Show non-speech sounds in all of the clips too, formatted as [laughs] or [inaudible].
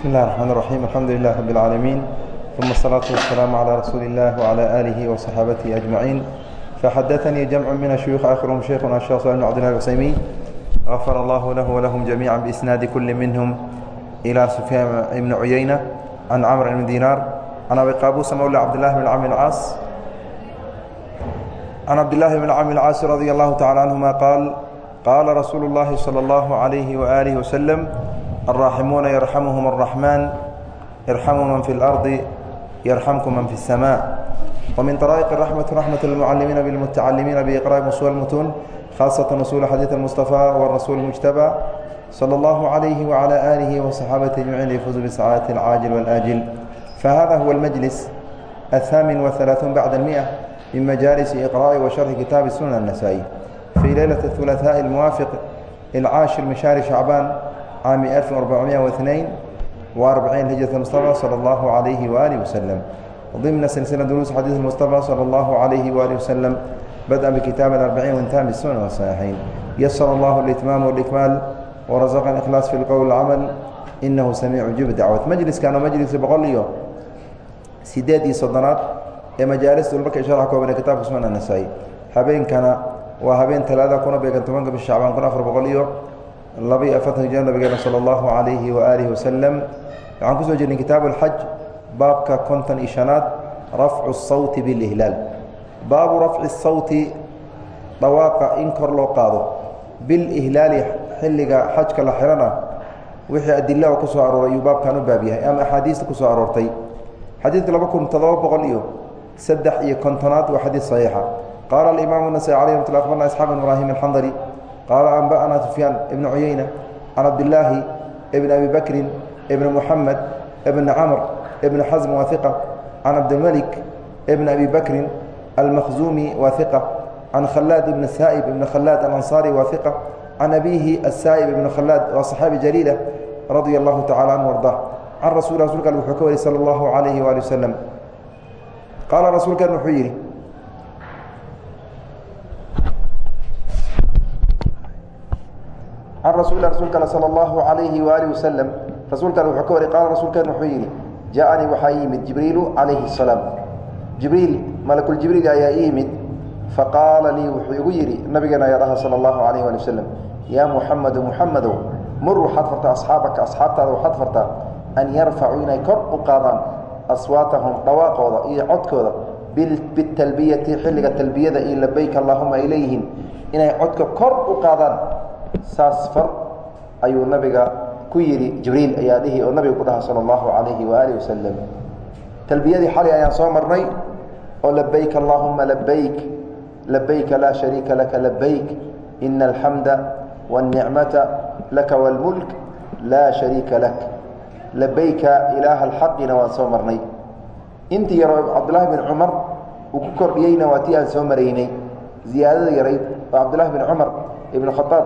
بسم الله الرحمن الرحيم الحمد لله رب العالمين ثم الصلاة والسلام على رسول الله وعلى آله وصحابته أجمعين فحدثني جمع من الشيوخ آخرهم شيخنا الشيخ صالح بن عبد الله العثيمين غفر الله له ولهم جميعا بإسناد كل منهم إلى سفيان بن عيينة عن عمرو بن دينار عن أبي قابوس مولى عبد الله بن عم العاص عن عبد الله بن عم العاص رضي الله تعالى عنهما قال قال رسول الله صلى الله عليه وآله وسلم الراحمون يرحمهم الرحمن ارحموا من في الأرض يرحمكم من في السماء ومن طرائق الرحمة رحمة المعلمين بالمتعلمين بإقراء أصول المتون خاصة أصول حديث المصطفى والرسول المجتبى صلى الله عليه وعلى آله وصحابته أجمعين ليفوزوا بسعادة العاجل والآجل فهذا هو المجلس الثامن والثلاثون بعد المئة من مجالس إقراء وشرح كتاب السنن النسائي في ليلة الثلاثاء الموافق العاشر من شهر شعبان عام 1442 هجرة المصطفى صلى الله عليه وآله وسلم ضمن سلسلة دروس حديث المصطفى صلى الله عليه وآله وسلم بدءا بكتاب الأربعين وانتهى بالسنن والصحيحين يسر الله الإتمام والإكمال ورزقنا الإخلاص في القول والعمل إنه سميع جب دعوة مجلس كان مجلس بقول iyo sideedii soddonaad ee majaalista markay sharxa kooban kitaabka sunan النasaa'i habeenkana waa habeen talaada kuna beegan tobanka bisha shacbaan kun afar boqol iyo laba iyo afartan hijro nabigeena sala allahu calayhi wa aalihi wasalam waxaan ku soo jirnay kitaabu alxaj baabka kontan iyo shanaad rafcu sawti bilihlaal baabu rafci sawti dhawaaqa in kor loo qaado bilihlaali xilliga xajka la xihana wixii adilaa ku soo arooray ayuu baabkan u baab yahay ama axaadiista ku aroortay xadiidka laba kun toddoba boqol iyo saddex iyo kontonaad waa xadiid saxiixa qaala alimaamu nasai alay ramat la abarna isxaaq ibraahim alxandari qaala anba'ana sufyaan ibnu cuyeyna can cabdillaahi ibni abi bakrin ibni muxamed ibni camr ibni xasm waa iqa can cabdilmelik ibni abi bakrin almakhzuumi waa iqa can khalaad ibni saa'ib ibni khalaad alansaari waa iqa can abiihi asaa'ib ibni khalaad waa saxaabi jaliila radia allahu tacala anhu arda can rasul rasulka al wuxuu ka wariyy sala allahu calayhi waali wasalam qaala rasuulkan wuxuu yidhi can rasuuli rasuulka al sala allahu calayhi waaalih wasalam rasuulkan wuxuu ka wariyy qaala rasuulkan wuxuu yidhi jaa-anii waxaa yimid jibriilu calayhi asalaam jibriil malakuljibriil ayaa ii yimid faqaala lii wuxuu igu yidhi nabigeena ayaa dhaha sala allahu calayh waali wasalam yaa muxamedu muxamedow mur waxaad fartaa asxaabaka asxaabtaada waxaad fartaa an yarfacuu inay kor u qaadaan aswaatahum dhawaaqooda iyo codkooda bitalbiyati xilliga talbiyada iyo labayk allahuma ay leeyihiin inay codka kor u qaadaan saas far ayuu nabiga ku yidhi jibriil ayaa dhihi oo nabiga ku dhaha sala allahu calayhi waaalih wasalam talbiyadii xali ayaan soo marnay oo labayk allahuma labayk labayka laa shariika laka labayk ina alxamda wاlnicmata laka wاlmulk laa shariika lak. Labayka ilaaha alxaqina waan soo marnay. Intii yaroo cabdullaahi bin cumar uu ku kordhiyeyna waa tii aan soo maraynay. Ziyaadada yarayd oo cabdullaahi bin cumar ibn khadaab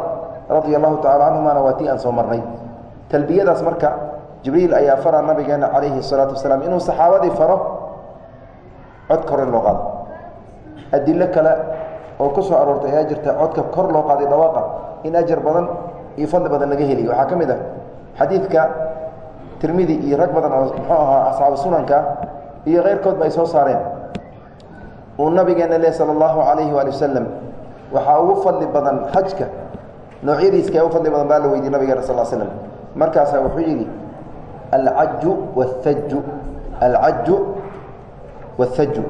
radia allahu tacala canhumana waa tii aan soo marnay. Talbiyadaas marka jibriil ayaa fara nabigeena calayhi salaatu wasalaam inuu saxaabadii faro codka hor in loo qaado. Adilo kale oo ku soo aroortay ayaa jirta codka kor loo qaaday dhawaaqa in ajar badan iyo fadli badan laga heliyo. Waxaa ka mid ah xadiidka tirmidi iyo rag badan oo muxuu ahaa asxaabu sunanka iyo keyrkoodba ay soo saareen. Uu nabigeena leh sala allahu calayhi waali wasalam waxaa ugu fadli badan xajka noocyadiiska ugu fadli badan baa la weydiye nabigeena sal l slam markaasaa wuxuu yidhi alcaju wathaju alcaju wathaju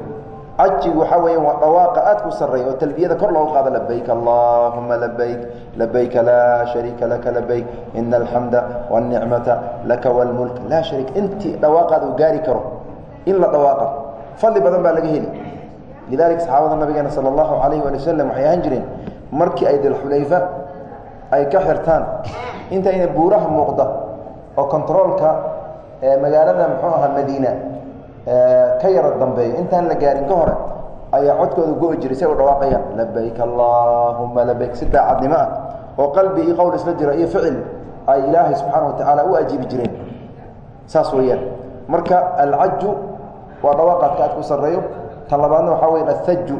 cajigu waxaa weya waa dhawaaqa aad ku sarreeya oo talbiyada kor loogu qaado labayk allahuma labayk labayka laa shariika laka labayk ina alxamda wاlnicmata laka wاlmulk laa shariik intii dhawaaqaada uu gaari karo in la dhawaaqa fadli badan baa laga heli. Lidalika saxaabada nabigeena sala allahu calayh waali wasalam waxay ahaan jireen markii ay dilxulayfa ay ka xirtaan. Intayna buuraha muuqda oo kontaroolka magaalada muxuu ahaa madiina ka yaro dambeeyo. Intaan la gaarin ka hore ayaa codkooda go-i jiray say u dhawaaqayaan labayk allahuma labayk si daacadnimo ah oo qalbi iyo qowl isla jiro iyo ficil ay ilaahay subxaana watacaala u ajiibi jireen. Saas weeyaan. Marka alcaju waa dhawaaqaadka aad ku sarreeyo. Tan waxaa weya athaju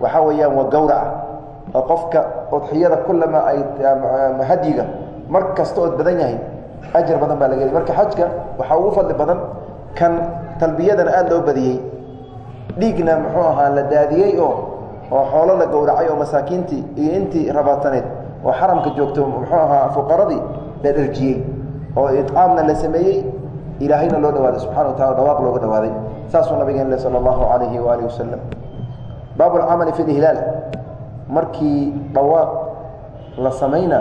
waxaa weeyaan waa gawraca oo qofka udxiyada kulama ay hadyiga mar kasta ood badan yahay ajar badan baa laga heli marka xajka waxaa ugu fadli badan kan talbiyadana aada loo badiyey dhiigna muxuu ahaa la daadiyey oo oo xoolo la gowracay oo masaakiintii iyo intii rabaataneed oo xaramka joogto muxuu ahaa fuqaradii la dherjiyey oo icaamna la sameeyey. Ilaahayna loo dhawaaday. Subxana wa taala dhawaaq looga dhawaaday. Saasuu nabigeen le sala allahu calayhi waalihi wasalam baabu alcamali fi lihlaal markii dhawaaq la samayna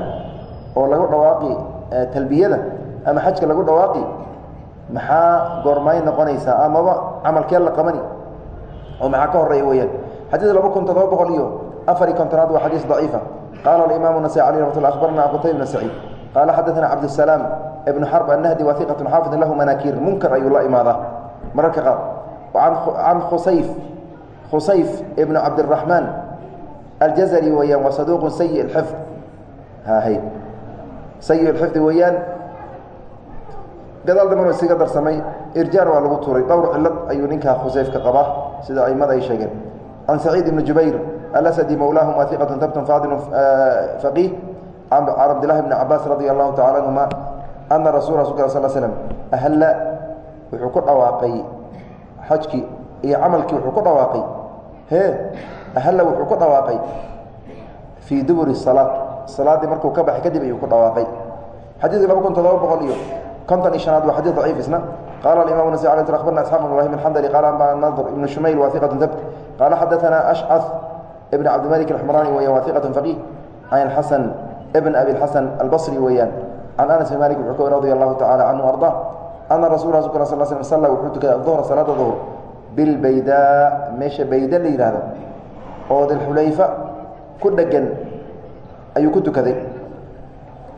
oo lagu dhawaaqi talbiyada ama xajka lagu dhawaaqi maxaa goormay noqonaysaa amaba ah, camalkee la qabani. Oo maxaa ka horreeya weyaan xadii laba kun toddoba boqol iyo afari kontonaad waa xadiis daciifa. Qaala alimaam nasai alay ramat l abarna qutayb bn saciid qaala xadaana cabdusalaam ibnu xarb annahdi waa iqatun xaafidun lahu manaakiir munkar ayuu la imaadaa. Mararka qaar. Can khusayf khusayf ibnu cabdiraxmaan aljazari weeyaan waa saduuqu sayi اxifd hahay sayi اxifdi weeyaan gadaal dambana isiga darsamay irjaan waa lagu tuuray dhowr cilad ayuu ninkaa khusayfka qabaa sida aimada ay sheegeen can saciid ibni jubayr alasadi mowlaahum waa iqatu tabtun faadilu faqiih can cabdillahi bni cabaas radia allahu tacala anhuma ana rasul rasulka sal slm ahalla wuxuu ku dhawaaqay xajkii iyo camalkii wuxuu ku dhawaaqay hee ahalla wuxuu ku dhawaaqay fii duburi salaad. Salaaddii markuu ka baxay kadib ayuu ku dhawaaqay. Xadiidka laba kun todoba boqol iyo konton iyo shanaad waa xadiid daciif isna. Qaala alimam nasai alay abarna isxaq bn ibrahim alxandali qaala ambana nadr ibnu shumayl waa iqatu dabt qaala xadaثana ashcad ibn cabdimalik alxmrani weeyaan waa iqatu faqiih can xasan ibn abi xasan albصri weeyaan. Can anas bn malik wuxuu ka radi allahu tacala canhu arda. Ana rasul rasulka sal sl salla wuxuu tukaday aduhra salaada duhr bilbaydaa meesha bayda la oo dilxulayfa ku dhegan ayuu ku tukaday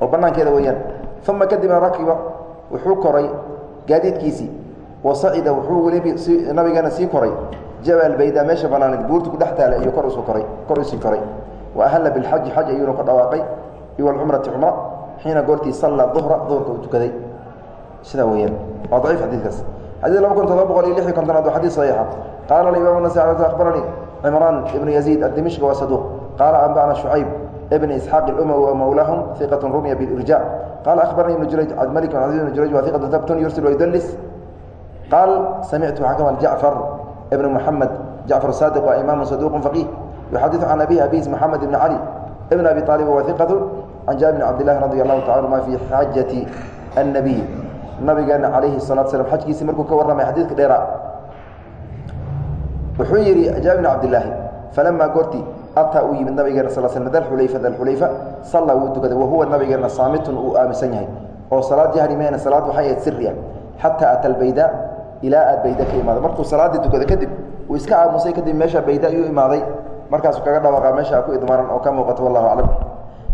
oo banaankeeda weeyaan. Uma kadibna rakiba wuxuu koray gaadiidkiisii wa sacida wuxuu weliba nabigeena sii koray. Jabal bayda meesha banaaneed buurta ku dhex taala iyo kor u soo koray kor u sii koray. Wa ahalla bilxaji xaj ayuuna ku dhawaaqay iyo cumra xiina goortii salla duhra duhurka uu tukaday. Sidaa weyaan waa daciif xadiidkaas. Xadiid laba kun todoba boqol iyo lix kontonaad waa xadiid saxiixa. Qaala alimaam nasa akhbaranii cimraan ibnu yaziid addimishqi waa saduuq qaala anba'ana shucayb ibn isxaaq ilumawi wa mowlaahum iqatu rumiya bilirjac qaala akhbaranii ibnu jurayj cabdimalik bn aziz ibn jurayj waa iqatu dabtun yursil wayudlis qaal samictu xakama jacfar ibn muxamed jacfar saadiq waa imaamu saduuqun faqiih yuxadiثu can abihi abis moxamed ibn cali ibn abi aalib waa iqatu can jaabir bn cabdillahi radi allahu taala anuma fi xajati annabiy nabigeena calayhi salatu slam xajkiisii markuu ka warramay xadiidka dheeraa wuxuu yidhi jaabir bn cabdillaahi falamaa goorti ataa uu yimid nabigeena sal sl dalxulayfa dalxulayfa salla wuu tukaday wahuwa nabigeena saamitun uu aaminsan yahay. Oo salaad jahri meena salaad waxay ahayd siri ah xataa ata albayda ilaa aad bayda ka imaaday. Markuu salaaddii tukada kadib uu iska aamusay kadib meesha bayda ayuu imaaday. Markaasuu kaga dhawaaqa meesha ku idmaaran oo ka muuqato wallahu aclam.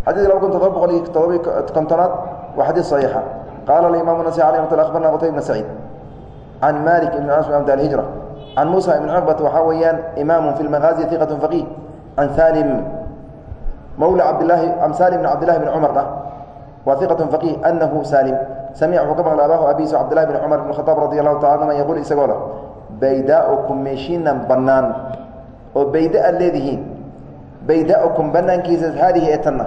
Xadiid laba kun todoba boqol iyo todoba kontonaad waa xadiid saxiixa. Qaala alimaamu nasi alay mat akhbarna qutay bna saciid can malik ibn anas amd alhijra can muusa ibn cuqbat waxaa weeyaan imaamu fi lmagaazi iqatu faqiih can salim mawla cabdilaahi can salim bn cabdillahi bn cumar ah waa iqatu faqiih anahu salim samica wuxuu ka maqlay abaahu abiisu cabdillahi bn cumar bn khadaab radi allahu taala anhuma yaquul isagoo leh baydaaukum meeshiinan bannaan oo bayda aad leedihiin baydaukum banaankiisa haadihi ee tanna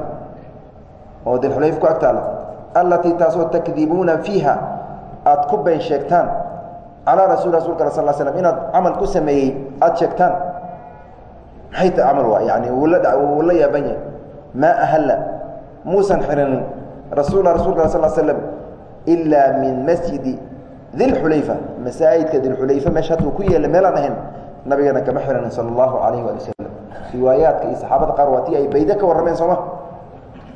oo dilxulayf ku agtaala allatii taasoo takdibuuna fiiha aad ku been sheegtaan calaa rasul rasulka al sal slm inaad camal ku sameeyey aada sheegtaan? Maxay ta camal waa yani wuula wuu la yaaban yahay maa ahalla. Muusan xirinin rasuula rasulka sal slm ilaa min masjidi dilxulayfa masaajidka dilxulayfa meesha hadduu ku yeela meelaan ahayn nabigeena kama xirinin sala allahu calayhi waali wasalam riwaayaadka iyo saxaabada qaar waa tii ay bayde ka warrameen sooma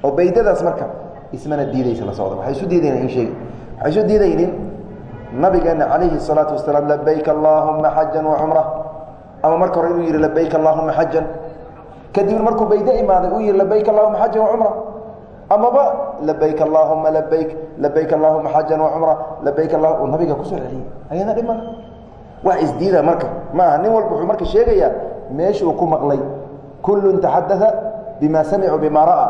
oo baydadaas marka ismana diidaysa la socda waxay isu diidaynin in sheegi waxay isu diidaynin nabigeena calayhi الsalaatu wasalaam labayk allahuma xajan wacumra ama marka hore inuu yihi labayk allahuma xajan kadibna markuu bayde imaaday uu yihi labayk allahuma xajan wacumra amaba labayk allahuma labayk labayk allahuma xajan wacumra labayk allah nabiga ku soo celiyey ayada dhib male wax isdiida marka. Ma aha nin walba wuxuu marka sheegayaa meesha uu ku maqlay kullun taxadaa bima samicuu bima ra'a.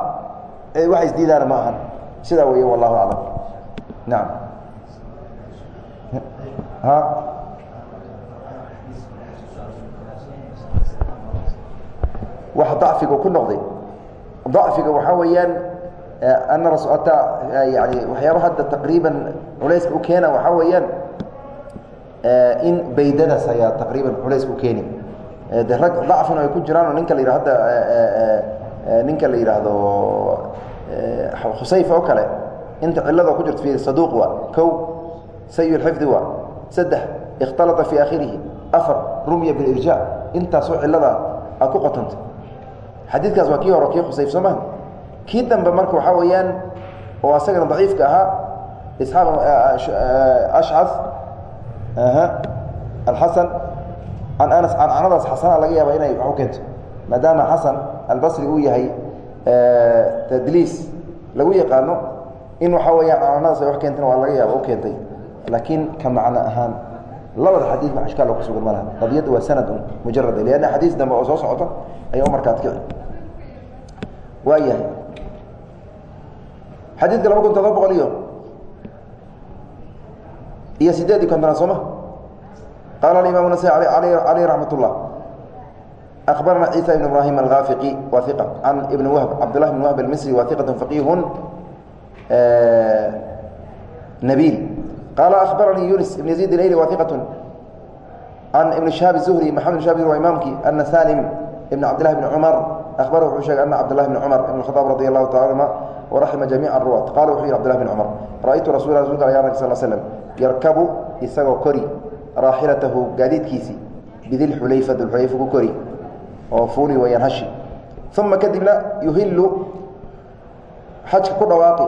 Wax isdiidaana ma ahan sidaa weeye wallahu aclam. Nacam wax dacfiga ku noqday. Dacfiga waxaa weeyaan ana ataa yani waxyaaba hadda taqriiban culayska u keena waxaa weeyaan in baydadaas ayaa taqriiban culayska u keeni de rag dacfin ay ku jiraan ninka la yidhah hadda ninka la yidhaahdo khusayfa oo kale inta cilada ku jirta fi saduuq waa kow sayi xifdi waa saddex ikhtalata fii akhirihi afar rumya bilirja intaasoo cilada a ku qotanta xadiidkaas waa kii hore kii khusayf soo maha kii dambe marka waxaa weeyaan oo asagana daciifka ahaa isxaaq ashcad alxasan. Can anas cancanadaas xasana laga yaaba inay wax u keento. Maadaama xasan albasri uu yahay tadliis lagu yaqaano in waxaa weeyaan cancanadaas ay wax keentana waa laga yaaba u keentay laakiin ka macno ahaan labada xadiid ma ishkaal ku sugan ma laha waa sanad mujarada lianna xadiis dambe oo soo socota ayaa markaad kici waa xadiidka laba kun todoba boqol iyo iyo sideed iyo kontonaad sooma qaala aimam nas aleyh raxmat اllah akhbarana ciisa ibn ibrahim algaafiqi wa iqa can ibn wahb cabdulahi bn wahb almisri wa iqat faqiihun nabiil qaala akhbaranii yunis ibn yaziid ilayli wa iqat can ibn shahaab zuhri maxamed bn shahab waa imaamkii ana salim ibn cabdillahi bn cumar akhbara wuxuu sheegay ana cabdillahi bn cumar ibn khadaab radi allahu taala anhuma waraxima jamiica ruwaat qala wuxuu yihi cbdillahi bn cumar ra'aytu rasul rasulka ya nabig sal slm yarkabu isagoo kori raaxilatahu gaadiidkiisii bidilxulayfa dulxulayfa ku kori oo fuuli wayaan hashi uma kadibna yuhilu xajka ku dhawaaqi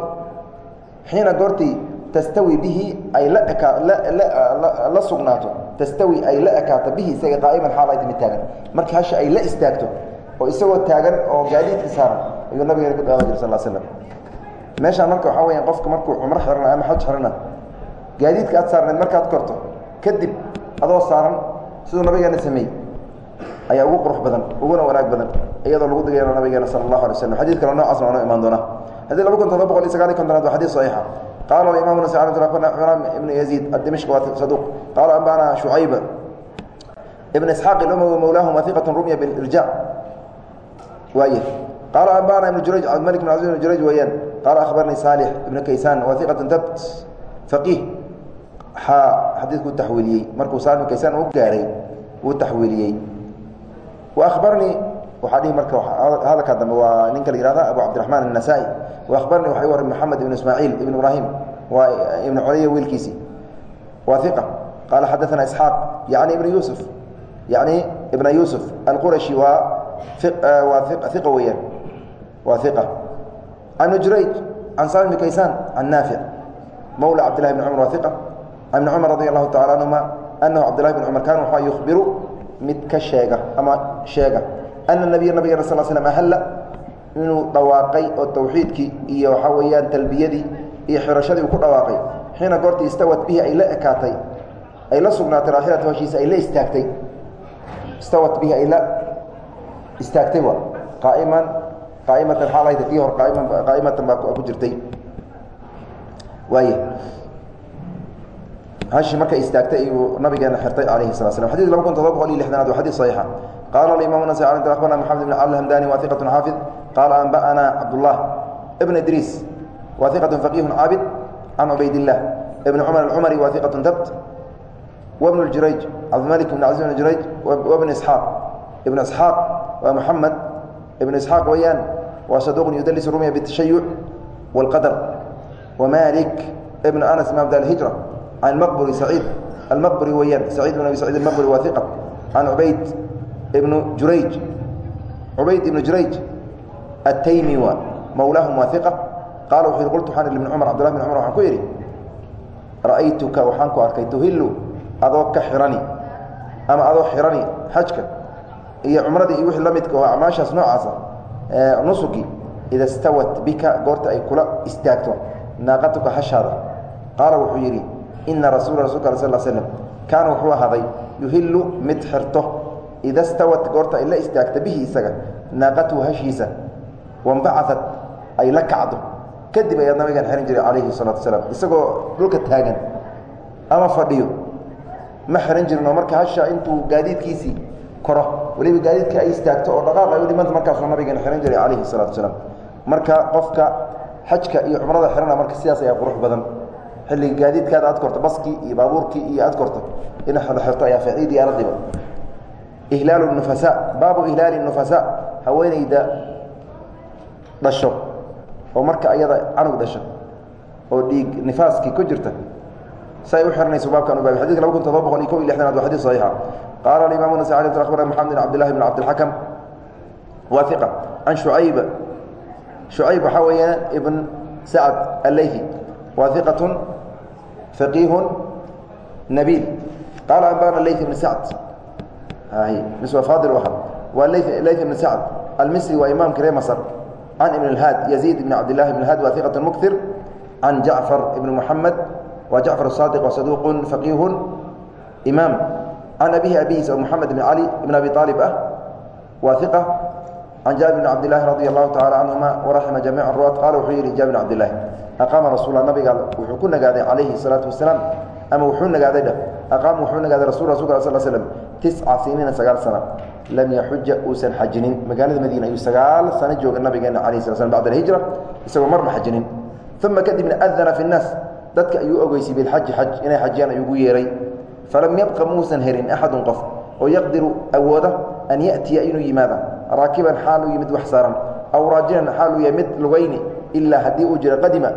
xiina goortii tastawi bihi ay la sugnaato. Tastawi ay la ekaato bihi isaga qaa'iman xaal ay timid taagan. Markii hashi ay la istaagto oo isagoo taagan oo gaadiidka saaran ayuu nabigeena ku dhawaa jir sal slam meeshaan marka waxaa weyaan qofka markuu cumro xirana ama xaj xirana gaadiidka aad saarneed markaad korto kadib adoo saaran siduu nabigeena sameeyey ayaa ugu qurux badan uguna wanaag badan iyadoo lagu digayo nabigeena sala allahu alay slam xadid kale noocaasna waa imaan doonaa. Xadid laba kun todoba boqol iyo sagaal iyo kontonaad waa xadid saxiixa qaala imam ibnu yaziid adimishq waa saduuq qaala anbana shucayb ibn isxaaq ilumawi mawlaahum wahiqat rumya bilirjac waaye qaala anbana ibnu jurayj cabdimalik bn cabdi ibn jurayj weeyaan qaala akhbaranii saalix ibnu kaysaan wahiqatu dabt faqiih xaa xadiidku taxwiiliyey markuu saalix ibnu kaysaan u gaaray wuu taxwiiliyey wa akhbarnii waxaa dhihi marka hadalkaa dambe waa ninka la yihahda abu cabdiraxmaan الnasaa-i wa akhbarnii waxa warray moxamed ibn ismaaciil ibn ibraahim waa ibnu colaya wiilkiisii waa iqa qaala xadaثana isxaaq yacni ibn yuusuf yacni ibna yuusuf alqurashi waa waa iqa weeyaan waa iqa ibn jurayj can salim bn kaysaan can naafic mawla cabdillahi bn cumar waa iqa can ibni cumar radi allahu tacala canhuma anahu cabdillahi bn cumar kaana waxaa yukhbiru mid ka sheega ama sheega. Ana nabiya nabigeen sal slm ahalla inuu dhawaaqay oo tawxiidkii iyo waxaa weeyaan talbiyadii iyo xirashadii uu ku dhawaaqay xiina goortii istawat bihi ay la ekaatay ay la sugnaatay raaxilata hoshiisa ay la istaagtay. Istawat bihi ay la istaagtay waa qaaiman qaaimatan xaalayta tii hor qaaiman qaa'imatan baa ku jirtay. Waaya hashi markay istaagtay ayuu nabigeena xirtay calayhi sala slam xadid laba kun todoba boqol iyo lixdanaad waa xadid saxiixa. Qaala alimaam nas akhbarna maxamed bn cali hamdani wa iqatun xaafid qaala anba'ana cabdullah ibn idriis wa iqatun faqihun caabid can cubaydillah ibn cumar alcumari wa iqatun dabt wabn ljurayj cabdimalik bn caziz bn jurayj wabn isxaaq ibn isxaaq waa muxamed ibn isxaaq weeyaan waa saduuqun yudalis rumya bitashayuc wاlqadar wamalik ibn anas imam da alhijra can maqburi saciid almaqburi weeyaan saciid bn abi saciid almaqburi waa iqa can cubayd ibnu jurayj cubayd ibnu jurayj qaala wuxuu yihi qultu waxaan ihi ibn cumar cabdullah bn cumar waxaan ku yidhi ra'aytuka waxaan ku arkay tuhillu adoo ka xirani ama adoo xirani xajka iyo cumradii iyo wixii la midka oo acmaashaas noocaasa nusuki ida stawat bika goorta ay kula istaagto naaqatuka hashaada qaala wuxuu yidhi ina rasuula rasulka al sal slm kaana wuxuu ahaaday yuhillu mid xirto ida stawat goorta ay la istaagta bihi isaga naaqatuhu hashiisa wambacaat ay la kacdo kadib ayaad nabigan xihan jiray calayhi salaatu wasalaam. Isagoo dhulka taagan ama fadhiyo ma xihan jirin oo marka hasha intuu gaadiidkiisii koro weliba gaadiidka ay istaagto oo dhaqaaq ay u dhimanta markaasuu nabigan xihan jiray calayhi salaatu wasalaam. Marka qofka xajka iyo cumrada xihana marka sidaas ayaa qurux badan. Xilliga gaadiidkaada aad korto baskii iyo baabuurkii iyo aad korto ina xirto ayaa ficii diyaaradiba ihlaalu nufasa baabu ihlaali nufasa haweeneyda dhasho oo marka ayada canug dhasho oo dhiig nifaaskii ku jirta si u xiranayso baabkan ubaabay xadidka laba kun todoba boqol iyo kob iyo lixdanaad waa xadid saxiixa. Qaala alimamu nasai alay akhbarana maxamed bin cabdillahi bn cabdilxakam waa iqa can shucayb shucayb waxaa weeyaan ibn sacd allayhi waa iqatun faqiihun nabiil. Qaala anbana ibn sacd mis waa faadil aha waa layth ibn sacd almisri waa imaamka ree masr can ibn اlhaad yaziid ibn cabdillahi ibn haad waa iqat muktir can jacfar ibn muxamed waa jacfar saadiq waa saduuq faqiihun imaam can abihi abihiis oo moxamed ibn cali ibn abi aalib ah waa iqa can jaabir bn cabdilahi radi allahu tacala canhuma waraxima jamiic ruwaad qaala wuxuu yidhi jaabir bn cabdilahi aqaama rasuula nabiga wuxuu ku nagaaday calayhi salaatu wasalaam ama wuxuu nagaaday dheh aqaama wuxuu nagaaday rasul rasulka sal slm tisca siniina sagaal sana lam yaxuja uusan xajinin. Magaalada madiina ayuu sagaal sano jooga nabigeena alayh sala slam bacda alhijra isagoo marna xajinin. Uma kadibna adana fi nnaas dadka ayuu ogeysay bilxaji xaj inay xajiyaan ayuu ugu yeeray. Falam yabqa muusan herin axadun qof oo yaqdiru awooda an ya'tiya inuu yimaada raakiban xaaluu yimid wax saaran aw raajilan xaaluu yahay mid lugayni ilaa haddii uu jiro qadima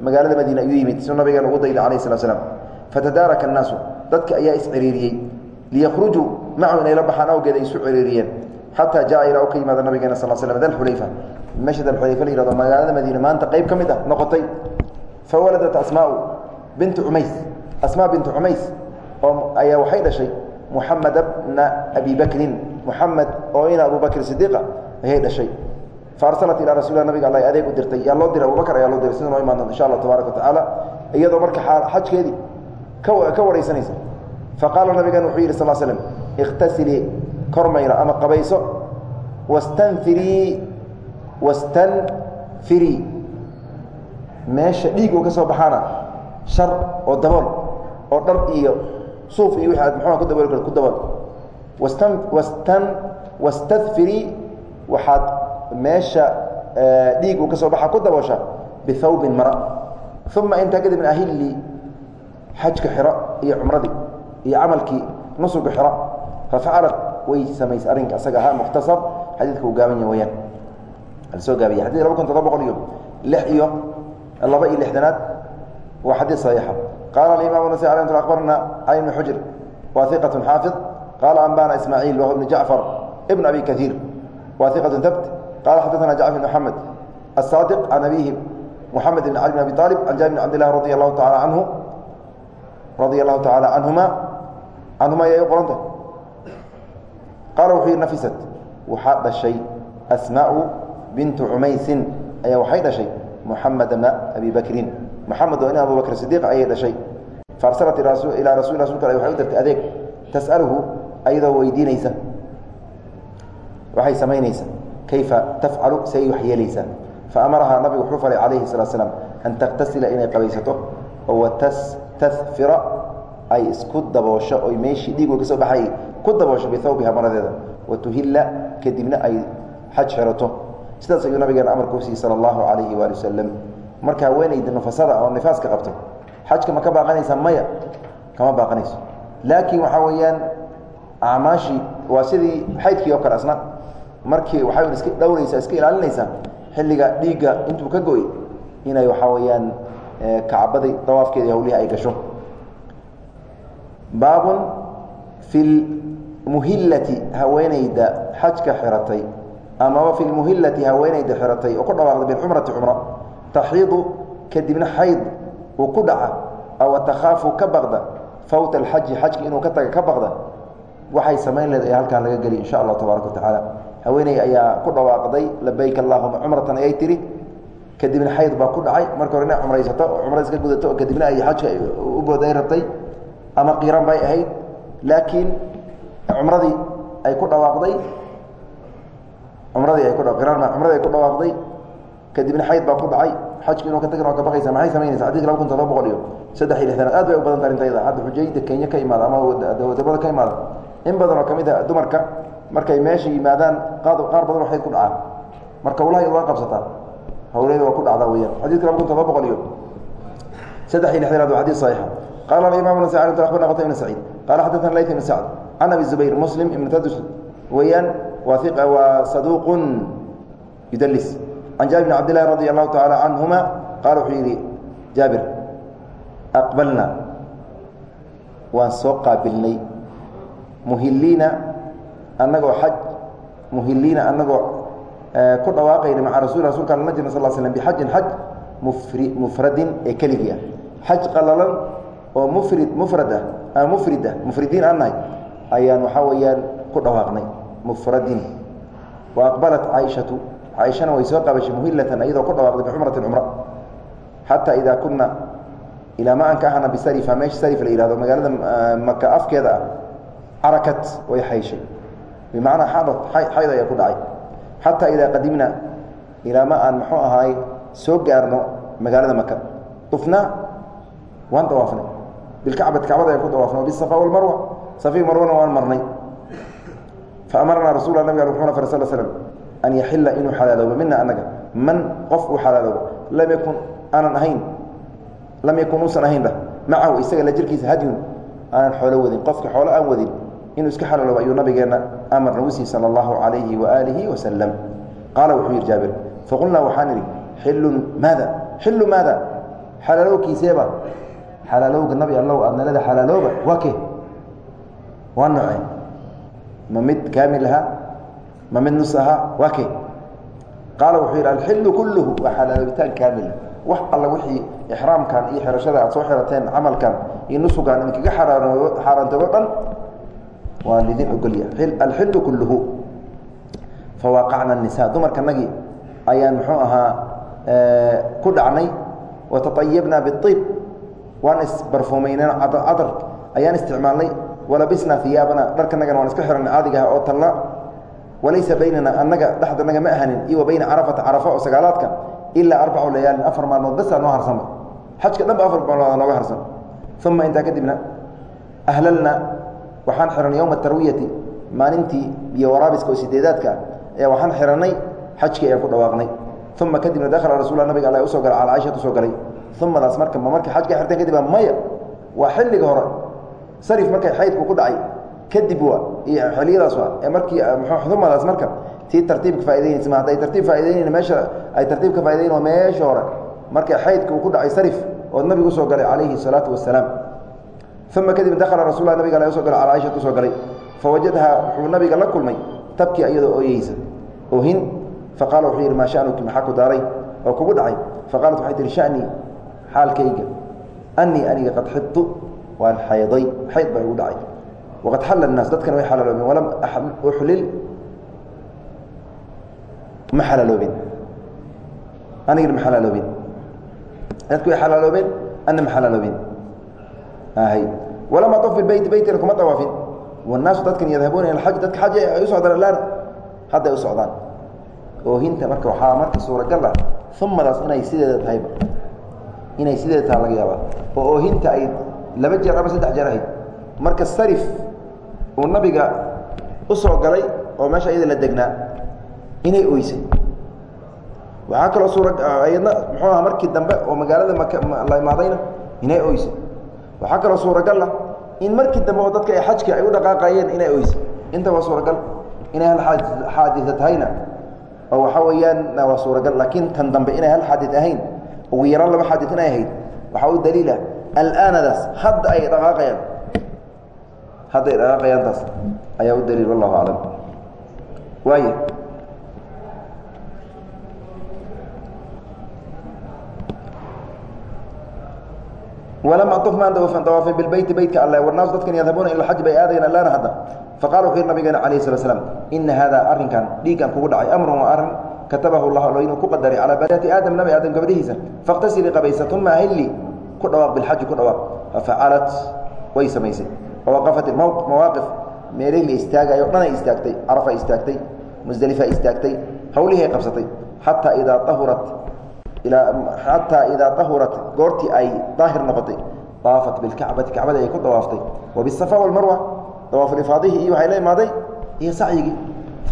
magaalada madiina ayuu yimid si nabigeena ugu dayda alayh slat slam fatadaaraka annaasu dadka ayaa isciriiriyey liykhrujuu macahu inay la baxaan awgeed ay isu ciriiriyeen xataa jaa ilaa u ka yimaada nabigeena sal slm dalxulayfa meesha dalxulayfa la yihahdo magaalada madiina maanta qayb ka mid ah noqotay fawaladat asmaau bintu cumays asmaa bintu cumays oo ayaa waxay dhashay muxamed bna abi bakrin. Muxamed oo ina abu bakr sidiiqa ayay dhashay. Faarsalat ilaa rasulilah nabiga alla adeeg u dirtay. Yaa loo diray abubakr ayaa loo diray. Sida noo imaan doonta insha allah tabaaraka wa tacaala iyadoo marka xajkeedii ka waraysanaysa faqaala nabigan wuxuu yidhi sal slm ikhtasilii kormayra ama qabayso wastanfirii wastanfirii meesha dhiig uu ka soo baxaana shar oo dabool oo dhar iyo suuf iyo wixi aad muxuha ku dabooli karto ku dabool wastan wastan wastadfirii waxaad meesha dhiig ka soo baxa ku daboosha bihawbin mara uma intaa kadibna ahillii xajka xiro iyo cumradii iyo camalkii nusuga xiro fafacalat way samaysay arrinka isaga ahaa mukhtasar. Xadiidka uu gaaban yaha wayaan la soo gaabiya xadid laba kun todoba boqol iyo lix iyo laba iyo lixdanaad waa xadiid saxiixa. Qaala alimaam nasai alay mt abarna cali bn xujr wa iqat xaafid. Qaala anbana ismaaciil wahu bn jacfar ibn abi kaiir wa iqat habt qala xadaana jacfar bn mxamed asaadiq can abihi muxamed bn cali bn abi aalib can jaabir bn cabd lah radi allahu taala anhu radia allahu tacaala canhuma canhuma ayay u qoranta qaala wuxuu yidhi nafisat. Waxaa dhashay asmaau bintu cumaysin ayaa waxay dhashay muxamed bna abi bakrin. Muxamed oo in bakr sidiiq ayay dhashay. Faarsalat ilaa rasul rasulka waxay u dirtay adeeg. Tas'aluhu ayadoo weydiinaysa. Waxay samaynaysa kayfa tafcalu si ay wax yeelaysaa faamarahaa nabigu wuxuu faray calayhi salaa slam an takhtasila inay qabaysato. Oo watastafira ay isku daboosho oy meeshii dhiigu ka soo baxay ku daboosho bihawbiha maradeeda watuhilla kadibna ay xaj xirato sidaas ayuu nabigeena amarka usiiyey sala allahu calayhi waali wasalam marka haweenayda nufasada oo nifaaska qabto xajka ma ka baaqanaysa maya? Kama baaqanayso. Laakiin waxaa weeyaan acmaashii waa sidii xaydkii oo kale asna. Markii waxaa iska dhowraysaa iska ilaalinaysaa xilliga dhiigga intuu ka go-y inay waxaa weeyaan kacbaday dawaafkeeda hawlihi ay gasho baabun fi haweenayda xajka xiratay amaba fi haweenayda xiratay oo ku dhawaaqda bilcumrati cumra taxiidu kadibna xayd uu ku dhaca aw takhaafu ka baqda fawta alxaji xajki inuu ka taga ka baqda waxay samayn leed ee halkaan laga geli insha allahu tabaaraka wa tacaala. Ayaa ku dhawaaqday labayk allahuma cumratan ayay tihi kadibna xayd baa ku dhacay marka hore inay cumraysato oo cumrada iska gudato oo kadibna ay xajka u booday rabtay ama qiiran bay ahayd laakiin cumradii ay ku dhawaaqday cumradii ay ku qiran cumradii ay ku dhawaaqday kadibna xayd baa ku dhacay xajki inuu ka tagin ka baqaysa maxay samaynaysa xadidka laba kun todoba boqol iyo saddex iyo lixdanaad aad bay u badan tahay intayda hadda xujayda kenya ka imaada ama waddamada ka imaada. In badan oo ka mid a dumarka markay meesha yimaadaan qaar badan oo ku dhacaan. Marka walahi waa qabsataa hawleeda waa ku dhacdaa weyaan xadidka laba kun todoba boqol iyo saddex iyo lixdanaad waa xadis saxiixa qala aimam bn sacid abarna qta ibn saciid qala xadana layt ibn sacd can abi zubayr muslim ibn tadus weeyaan waa waa saduuqun yudlis can jaabir bn cabdillahi radi allahu tacaala canhuma qaala wuxuu yidhi jaabir aqbalna waan soo qaabilnay muhiliina annagoo xaj muhiliina annagoo ku dhawaaqayna maca rasul rasulka alma jirna sal slm bixajin xaj mufradin ee keligii ah xaj qalalan oo mufrid mufrad ah mufrid ah mufridiin aan nahay ayaan waxaa weeyaan ku dhawaaqnay mufradin. Wa aqbalat caaishatu caaishana way soo qabashay muhilatan iyadoo ku dhawaaqday bicumratin cumra. Xataa idaa kuna ilaa ma aan ka ahana bisarifa meesha sarif la yihahdo magaalada maka afkeeda ah carakat way xayshay bimacnaa xaadad xayd ayaa ku dhacay. Xataa idaa qadimna ilaa ma aan muxuu ahaay soo gaarno magaalada maka ufnaa waan dawaafnay bilkacbati kacbada ayaan ku dawaafnay bisafa walmarwa safi marwana waan marnay faamarnaa rasul nabig wuxuuna fara sal slm an yaxila inuu xalaaloobo mina anaga man qof uu xalaaloobo lam yakun aanan ahayn lam yakun uusan ahayn ba macahu isaga la jirkiisa hadyun aanan xoolo wadin qofka xoolo aan wadin inuu iska xalaaloobo ayuu nabigeenna amar nagu sii sala allahu calayhi waaalihi wasalam qaala wuxuu yidhi jaabir faqulnaa waxaan idhi xalaalowga nabi allow aad nalada xalaalooba waa ke waa nooce ma mid kaamil ahaa ma mid nus ahaa? Waa ke qaala wuxuu yidhi alxilu kulluhu waa xalaalogitaan kaamila wax alla wixii ixraamkan iyo xirashada aad soo xirateen camalkan iyo nusugan idinkaga xaaraantoobo dhan waa lidin ogolya alxilu kulluhu fawaaqacna nisa dumarkanagii ayaan muxuu ahaa eh, ku dhacnay wataayabna biib waan isbarfuumayneen cadar ayaan isticmaalnay walabisna iyaabana dharkanagana waan iska xiranay caadigaha oo talna walaysa baynana annaga dhexdanaga ma ahanin iyo bayna carafata carafa oo sagaalaadka ilaa arbacu layaalin afar maalmood basaa noo harsanba. Xajka dhan ba afar maalmood nooga harsan. Uma intaa kadibna ahlalna waxaan xiranay yowma tarwiyati maalintii iyo waraabiska oo sideedaadka ah ayaa waxaan xiranay xajkii ayaan ku dhawaaqnay. Uma kadibna dakhala rasulla nabiga alla u soo galay cala caishata u soo galay umadaas marka ma markay xajka xirteen kadib maya. Waa xilliga hore. Sarif markay xaydku ku dhacay kadib waa iyo xiliyadaas waa ee markii umadaas marka tii tartiibka faa'idaynaysa ma hadday tartiib faa'idaynayna meesha ay tartiib ka faa'idayn meesha hore markay xaydka ku dhacay sarif oo nabigu u soo galay calayhi salaatu wasalaam uma kadib dakhala rasulla nabiga alla u soo galay cala caishata u soo galay. Fawajadhaa wuxuu nabiga la kulmay tabkii iyadoo ooyeysa oohin faqala wuxuu yidhi maa shanuki? Maxaa daaray? Oo kugu dhacay. Faqaalat waxay tihi shanii xaalkayga anii aniga qad xidtu waan xayday xayd baa igu dhacay waqad xalla الnaas dadkana way xalaaloobeen walam uxlil ma xalaaloobin anigana ma xalaaloobin dadku way xalaaloobeen ana ma xalaaloobin hy walam aطuf bibeyti beytina kuma dawaafin wالnaasu dadkan yadhabuuna ila aj dadka xaj ay u socdaan laan hadda ay u socdaan oohinta marka waxaa marka suuragal ah umadaas inay sideeda tahayba inay sideeda taha laga yaaba oo oohinta ay laba jeer ama saddex jeer ahayd. Marka sarif uu nabiga u soo galay oo meesha iyada la degnaa inay oysay waxaa kaloo suura ayadna muxuu aha markii dambe oo magaalada maka la imaadayna inay oysay waxaa kaloo suuragal ah in markii dambe oo dadka ay xajka ay u dhaqaaqayeen inay oysay inta waa suuragal. Inay hal xaadisa tahayna oo waxaa weeyaan waa suuragal. Laakiin tan dambe inay hal xaadid ahayn ugu yaraan laba xaadid inay ahayd. Waxaa u daliila alaanadaas hadda ay dhaqaaqayaan. Hadda ay dhaqaaqayaan taas. Ayaa u daliil wallahu aclam waaya walama طuf maan dawaafin bilbeyti beytka alle warnaasu dadkan yadhabuuna ila xaj bay aadayan allaana hadda. Faqala wuxuu yidhi nabigeena calayh slat slam ina hada arrinkan dhiiggan kugu dhacay amrun waa arrin katabahu llah allo inuu ku qadaray calaa banaati aadam nabi aadam gabdhihiisa fakhtasilii qabaysa uma ahilli ku dhawaaq bilxaji ku dhawaaq. Fafacalat way samaysay. Wawaqafat mawaaqif. Meelihii la istaagayo dhan ay istaagtay carafa istaagtay musdelifa istaagtay hawlihii ay qabsatay. Xataa idaa ahurat xataa idaa ahurat goortii ay daahir noqotay daafat bilkacbati kacbada ay ku dawaaftay wa walmarwa dawaafulifaadihi iyo waxay la imaaday iyo sacyigii.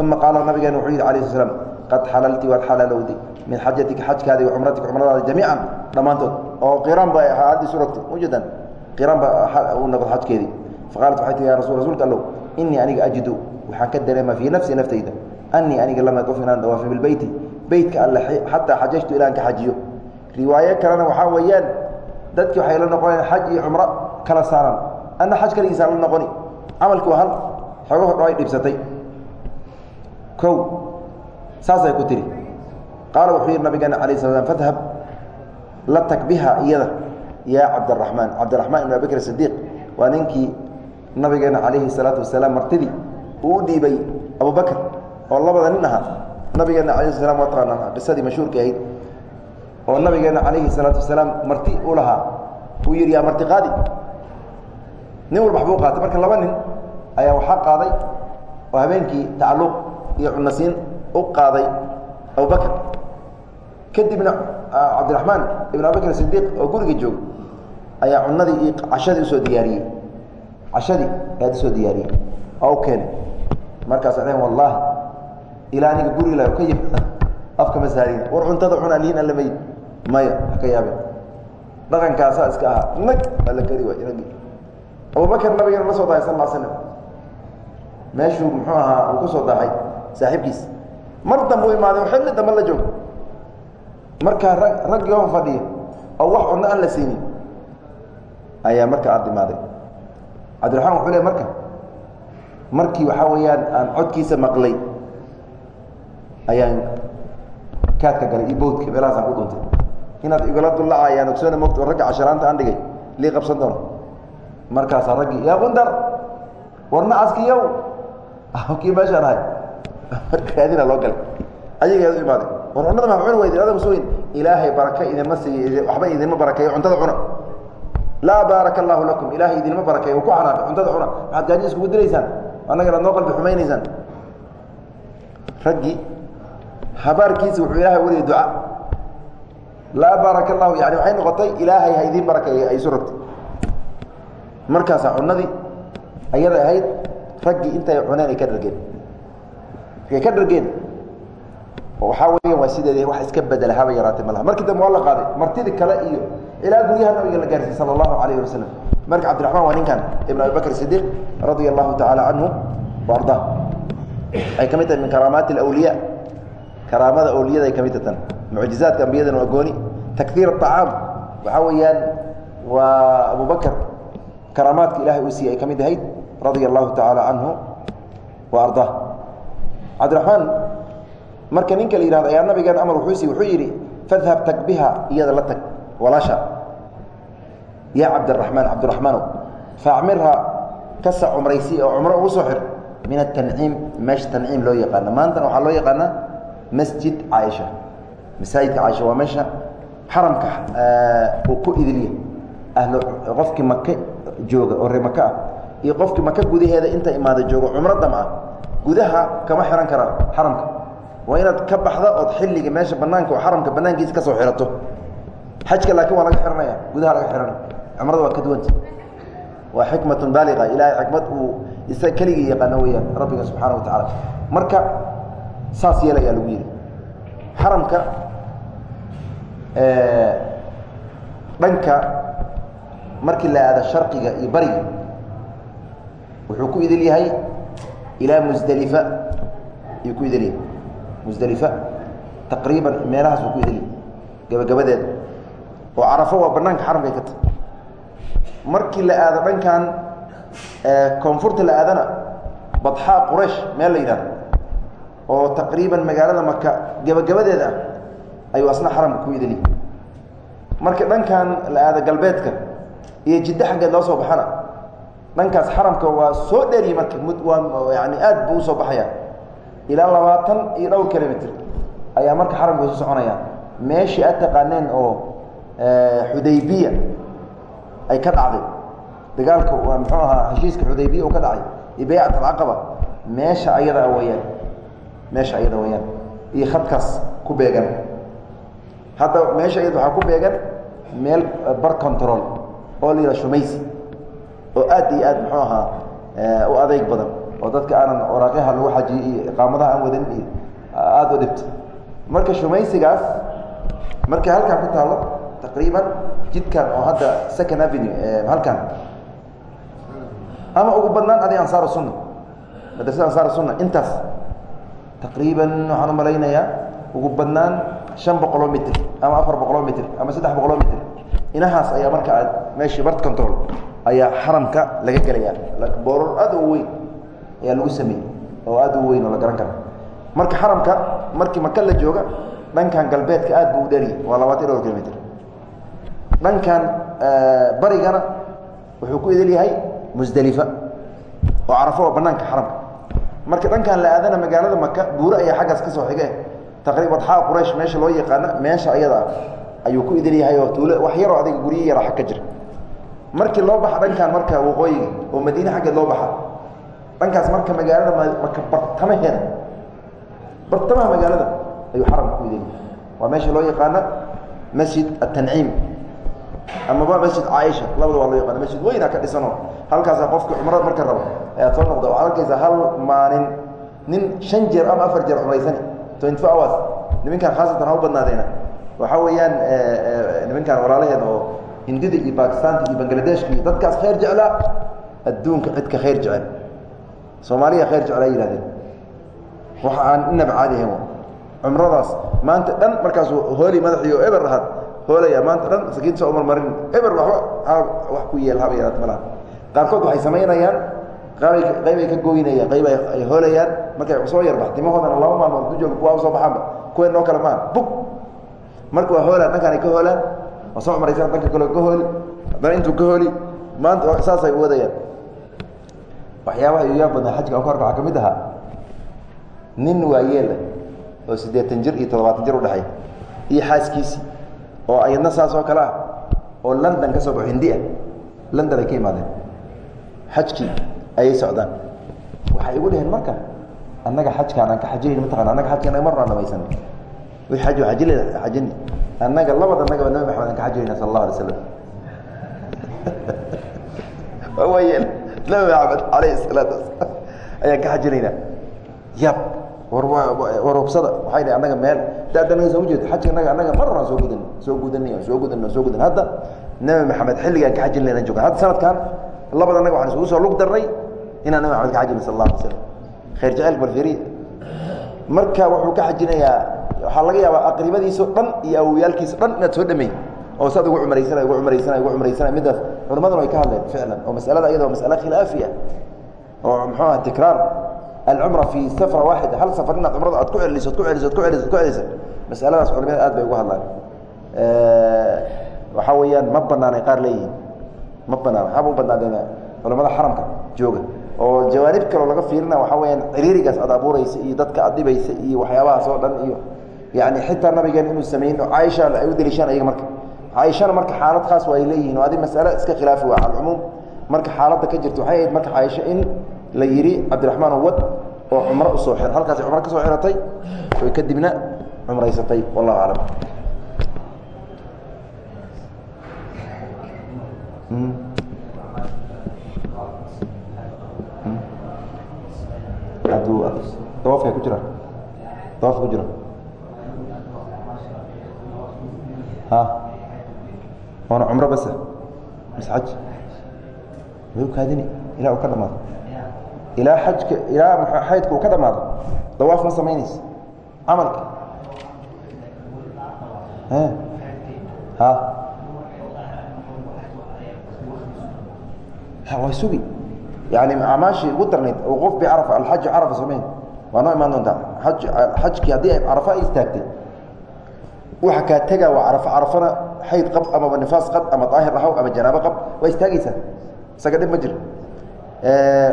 Uma qaala nabigeena wuxuu yidhi alayh sl slam qad xalalti waad xalaalowday min xajatika xajkaadi wa cumratika cumradaada jamiican. Dhammaantood. Oo qiraan ba haadiisu rogtay ujeedan qiraan ba uu noqdo xajkeedii. Faqaalat waxay tii ya rasul rasuulka allow inii aniga ajidu waxaan ka dareemaa fii nafsi naftayda. Anii aniga lama qof inaan dawaafin bilbeyti beytka alle xataa xajajtu ilaan ka xajiyo. Riwaayo kalena waxaa weeyaan dadki waxay la noqonayaan xaj iyo cumro kala saaran. Anna xaj kaligiisaan la noqoni. Camalki waa hal xoogaho dho ay dhibsatay. Kow saasay ku tihi qaala wuxuu yidhi nabigeena alay sla fadhab la tag biha iyada yaa cabdiraxmaan cabdiraxmaan ibn abibakr sidiiq waa ninkii nabigeena calayhi salaatu wasalaam martidii uu dhiibay abubakr oo labada nin ahaa nabigeena sla slam waa taqaanaa qisadii mashhuurka ahayd oo nabigeena calayhi salaatu wasalaam marti u lahaa uu yidhi yaa marti qaadi nin walba waxbuu qaatay. Marka laba nin ayaa waxaa qaaday oo habeenkii tacalluq iyo cunasiin u qaaday abubakr kadibna cabdiraxmaan ibn abubakr sidiiq oo guriga joog ayaa cunadii iyo cashadii u soo diyaariyey. Cashadii ayaad u soo diyaariyey. Oo u keenay markaasa dheen wallaahi ilaa aniga guriga la ka yim afkama saarin war cuntada cun aliin allamay maya haka yaabeen dhaqankaasaa iska ahaa. Nag baa la keri waay raggi abubakr nabigeena la soo dahay sal l slam meeshuu muxuu ahaa uu ku soo dahay saaxiibkiis mar dambe u imaaday oo xilli dambe la joogo markaa rag raggii oo fadhiya oo wax cunno aan la siinin ayaa marka aada imaaday. Cabdiraxmaan wuxuu le marka markii waxaa weeyaan aan codkiisa maqlay ayaan kaadka galay iyo bowdka meelahaasaan ku dhuntay inaad igala dullacayaan ogsoona mogta oo ragga casharaanta aan dhigay lii qabsan doono markaasaa raggii yaa qundar warna caskiyow [laughs] kii meeshaan ahay raadina loo galay. Ayagaa u imaaday. War cunnada maa cuni weydi ada masuweyn ilaahay baraka idinma siiy waxba idinma barakeeyo cuntada cuna laa baaraka allaahu lakum ilaahay idinma barakeeyo u ku xanaaqay cuntada cuna maxaad gaaji iskugu diraysaan annagana noo qalbi xumaynaysaan? Raggii habaarkiisa wuxuu ilahay weliya duca. Laa baaraka allahu yani waxay noqotay ilaahay ha idiin barakeeyo ay isu rogtay. Markaasaa cunadii ayada ahayd raggii intay cuneen ay ka dhargeen markay ka dhargeen waxaa weya waa sideed wax iska bedela haba yaraatay malaha. Markii dambe waa la qaaday. Martidii kale iyo ilaa guryaha nabiga la gaarsiiyey sala allahu alayhi wasalam marka cabdiraxmaan waa ninkan ibn abi bakr sidiiq radia allahu tacaala canhu wa ardaa ay ka mid tahay min karaamaati alawliya karaamada awliyada ay ka mid tahan mucjizaadka ambiyadana waa gooni. Takhiir acaam waxaa weeyaan waa abu bakr karaamaadka ilahay uu siiyey ay ka mid ahayd radia allahu tacaala canhu wa ardaa cabdiraxmaan marka ninka la yihahdo ayaa nabigeena amar wuxuu siiyey wuxuu yidhi fadhab tag biha iyada la tag walaasha. Yaa cabdiraxmaan cabdiraxmaanow faacmirha kasa cumraysi oo cumro ugu soo xir. Min atanciim meesha tanciim loo yaqaano maantana waxaa loo yaqaanaa masjid caaisha. Masaajidka caaisha waa meesha xaramka uu ku idiliya ahlo qofkii maka jooga oo ree maka ah iyo qofkii maka gudaheeda inta imaada jooga cumro dam ah gudaha kama xihan kara xaramka. Waa inaad ka baxda ood xilliga meesha banaanka oo xaramka banaankiisa ka soo xirato. Xajka laakiin waa laga xihanaya gudaha laga xihanaya cumrada waa ka duwanta waa xikmatun baaliqa ilaahay xikmad uu isaga keligii yaqaano weyaan rabbiga subxaana wa tacaala marka saas yeel ayaa lagu yidhi. Xaramka dhanka markii la aado sharqiga iyo bariga wuxuu ku idil yahay ilaa musdelifa ayuu ku yahay musdelifa taqriiban meelahaas uu ku yahay gabagabadeeda oo carafo waa banaanka xaramkay ka tahy markii la aado dhankan koonfurta la aadana badxaa quraysh meel la yidhahdo oo taqriiban magaalada maka gebagabadeeda ah ayuu asna xaramka ku idili marka dhankan la aado galbeedka iyo jiddo xaggeed loo soo baxana dhankaas xaramka waa soo dheeriye marka yani aad buu u soo baxaya ilaa labaatan iyo dhowr kilomitr ayaa marka xaramka isu soconaya. Meeshii aad taqaaneen oo xudaybiya ay ka dhacday. Dagaalka muxuu ahaa heshiiska xudaybiya uu ka dhacay iyo baycat alcaqaba meesha ayada weyaan meesha ayada weyaan iyo khadkaas ku beegan. Hadda meesha ayada waxaa ku beegan meel bar control oo la yidhaha shumaysi oo aad iyo aad muxuu ahaa u adeyg badan oo dadka aanan waraaqyaha lagu xajiyo iyo iqaamadaha aan wadan iyo aada u dhibta marka shumaysigaas markay halkan ku taalo taqriiban jidkan oo hadda second avenue halkan. Ama ugu badnaan adig ansaar sunna madrasada ansaar sunna intaas. Taqriiban waxaan u malaynayaa ugu badnaan shan boqoloo mitr ama afar boqoloo mitr ama saddex boqoloo mitr inahaas ayaa marka aad meeshii bart control ayaa xaramka laga gelaya booror aad u weyn ayaa lagu sameeyey oo aad u weyn oo la garan kara marka xaramka markii maka la jooga dhankan galbeedka aad buu u dheeriy waa labaatan dhowr kilomitr dhankan barigana wuxuu ku idil yahay musdelifa oo carafo oo banaanka xaramka. Marka dhankan la aadana magaalada maka buure ayaa xaggaas ka soo xige taqriib adxaa quraysh meesha loo yaqaana meesha ayada ayuu ku idil yahay oo tuulo wax yaroo adiga guryo yara xag ka jira markii loo baxa dhankan marka waqooyiga oo madiine xaggeed loo baxa dhankaas marka magaalada maka bartamaheeda bartamaha magaalada ayuu xaramka ku yahay waa meesha loo yaqaana masjid atanciim amaba masjid caaisha labada waa loo yaqaana masjid weyna ka dhisanoo halkaasa qofki cumrada marka rabo ayaad soo noqda waxaad arkaysaa hal maalin nin shan jeer ama afar jeer cumraysani twenty four hours. Niminkan khaasatan ha u badnaadeena waxaa weeyaan niminkan walaalaheena oo hindida iyo bakistanta iyo bangladeshka iyo dadkaas khayr jeclaa adduunka cidka khayr jecel. Soomaaliya khayr jeclaa yihahdeen waxa aan inaba caadi ahayn cumradaas maanta dhan markaasuu hooli madaxiio eber ahaad hoolaya maanta dhan sakiinta soo marmarin eber waba wax ku yeel haba yaraat malaha. Qaarkood waxay samaynayaan qaybay qaybay ka gooynayaan qayb ay hoolayaan. Markay soo yarbax timahoodana laba maalmood ku jooga kuwaa soo baxaanba. Kuween noo kale maa bug marka waa hoolaan dhankaan ay ka hoolaan waa soo cumraysaan dhanka kale ka hooli haddana intuu ka hooli maanta saasay wadayaan. Waxyaabaha iyaa badnaa xajka aan ku arka waxaa ka mid ahaa nin waayeela oo siddeetan jir iyo toddobaatan jir udhexay iyo xaaskiisii oo ayadna saas oo kale ah oo london ka soo baxo hindi ah london ay ka imaadeen xajkii ayay socdaan. Waxay igu dheheen marka annaga xajkaan aan ka xajinayn mataqana annaga xajka anaga marnaa dhamaysan wi aj ajile ajini annaga labada annagaba nabi maxamed aan ka xajinayna sala allahu alay slam [laughs] waayeel nabi maxamed alayhi salaatu wasalaam ayaan ka xajinaynaa yab war war hubsada. Waxay dhi annaga meel daada naga soo ujeed xajka naga annaga marnaan soo gudan soo gudanay soo gudan soo gudan hadda nabi maxamed xilligaan ka xajin layna jooga. Hadda sanadkan labada annaga waxaan isugu soo lug darnay inaan nabi maxamed ka xajinay sal allah alay slam khayr jaceylka balfiriya marka wuxuu ka xajinayaa waxaa laga yaabaa aqribadiisao dhan iyo awowyaalkiisa dhan inaad soo dhameey oo saad ugu umaraysana ugu umaraysana ugu umaraysana middaas. Culimaduna way ka hadleen ficlan. Oo masalada iyada waa masale khilaafi ah oo muxuu aha tikraar. Alcumra fi safra waaxida hal safar inaad cumrada aad ku celiso ad ku celiso ad ku celiso ad ku celisa masaladaas culimada aad bay uga hadlaan. Waxaa weeyaan ma banaanay qaar leeyihiin. Ma banaan waxaaba u badnaadeena culamada xaramka jooga. Oo jawaanib kaloo laga fiirina waxaa weyaan ciriirigaas aad abuuraysa iyo dadka aad dhibaysa iyo waxyaabahaas oo dhan iyo yani xitaa nabigeen inuu samayn oo caaisha ay u deliishaan ayaga marka. Caaishana marka xaalad khaas waa ay leeyihiin oo adi masale iska khilaafi waa calcumuum marka xaaladda ka jirta waxay ahayd marka caaisha in la yidhi cabdiraxmaan wad oo cumro u soo xir. Halkaasi cumro ka soo xiratay oy kadibna cumraysatay wallahu aclam. Hadduu dawaafka ku jira? Ku jira waana cumro basa mise xaj. Way u kaadini ilaa uu ka dhamaado. Ilaa xajka ilaa xaydka uu ka dhamaado. Dawaaf ma samaynaysa camalka. Waa sugi. Yani amaashii ugu darnayd qof bi carafa alxaju carafa samayn. Waa noo imaan doontaa? Aj xajkii haddii carafa ay istaagtay waxa kaa tegaa waa carafo carafana xayd qab amaba nifaas qab ama daahir ahaw ama janaabo qab. Waa istaagaysaa. Isaga dhib ma jiro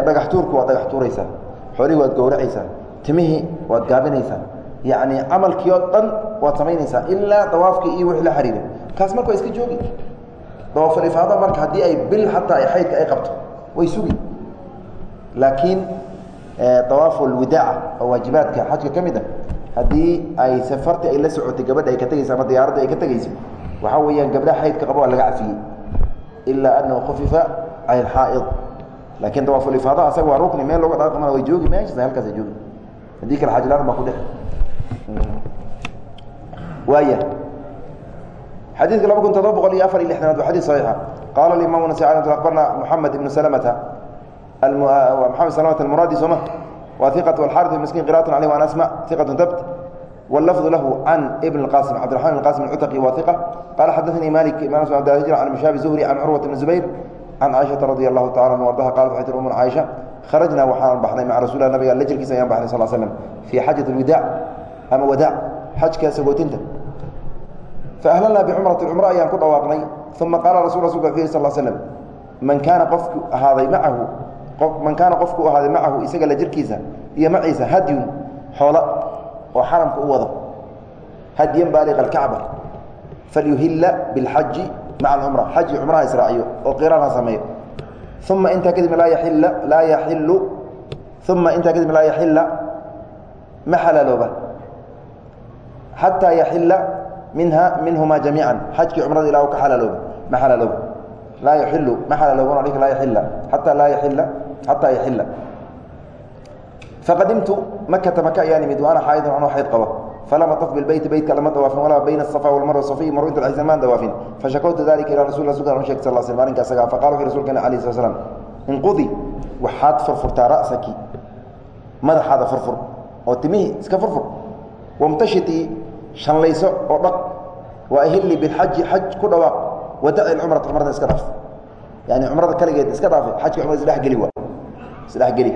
dhagax tuurku waad dhagax tuuraysaa xoolihii waad gowracaysaa. Timihii waad gaabinaysaa. Yacni camalkii oo dhan waad samaynaysaa ilaa dawaafkii iyo wixii la xiriiray kaas marka waa iska joogi. Dawaafalifaada marka haddii ay bil xataa ay xaydka ay qabto way sugi. Laakiin dawaafu lwidaaca oo waajibaadka xajka ka mid a haddii ay safarti ay la socotay gabadha ay ka tegaysa ama diyaaradda ay ka tegayso waxaa weeyaan gabdhaha xaydka qaba waa laga cafiyey ilaa anahu khufifa can ilxaa'id laakiin dawaafulifaada asaga waa rukni meel looga dhaqmana way joogi meeshaas halkaasa joogi haddii kale xajilaan baa ku dhex. Waaya xadiidka laba kun todoba boqol iyo afar iyo lixdanaad waa xadis saxiixa. Qaala imam nas abarna moxamed ibnu slmta maxamed slmt almuraadi sooma wa iqat alxarit miskiin qira'at alيh an asmع iqat dabt wاlafظu lahu can ibn اqasim cabdiرaحman bn qasim اcutqi wa iqa qala xadaثanii malik imam hijr can mishaabi zuhri can curwat bn zubayr can caaishaةa radi allahu taala an ardaha qalat waxay tir umuna caaisha kharajnaa waxaan baxnay maca rasul nabiga la jirkiisa ayaan baxnay sal slm fii xajaة اlwidaac ama wadaac xajka sagootinta faahlalnaa bicumrati cumro ayaan ku dhawaaqnay uma qaala rasul rasulka wuxuu yih sal slm man kaana qofku ahaaday macahu man kaana qofku ahaaday macahu isaga la jirkiisa iyo maciisa hadyun xoola oo xaramka u wado. Hadyan baaliqa alkacba falyuhila biاlxaji maca alcumra xaji cumraha israaciyo oo qiraan ha sameeyo. Uma intaa kadib laa yaila laa yaxilu uma intaa kadib laa yaxila ma xalaalooba xataa yaxila minha minhuma jamiica xajkii cumrada ilah ka alaalooba ma alaalooba laa yailu ma alaalooba dhika laa yaila ataa laa yaila xataa yaxila faqadimtu makata maka ayaan imid wa ana xaaidan anoo xayd qaba falam ataf bilbeyti beytka lama dawaafin walaa bayna asafa walmarwa safiy marw inta dhexdiisa maan dawaafin. Fashakawtu dalika ilaa rasul rasulka sheg sal sl arrinka asaga faqala wuxu rasulkana alayh slat slam inqudi waxaad furfurtaa ra'saki madaxaada furfur oo timihii iska furfur. Wamtashitii shanlayso oo dhaq. Waa ahili bilxaji xaj ku dhawaaq. Wadaci cumrata cumrada iska dhaaf. Yani cumrada kaligeed iska dhaafe xajka cumrada isdhegeli waa isdhexgeli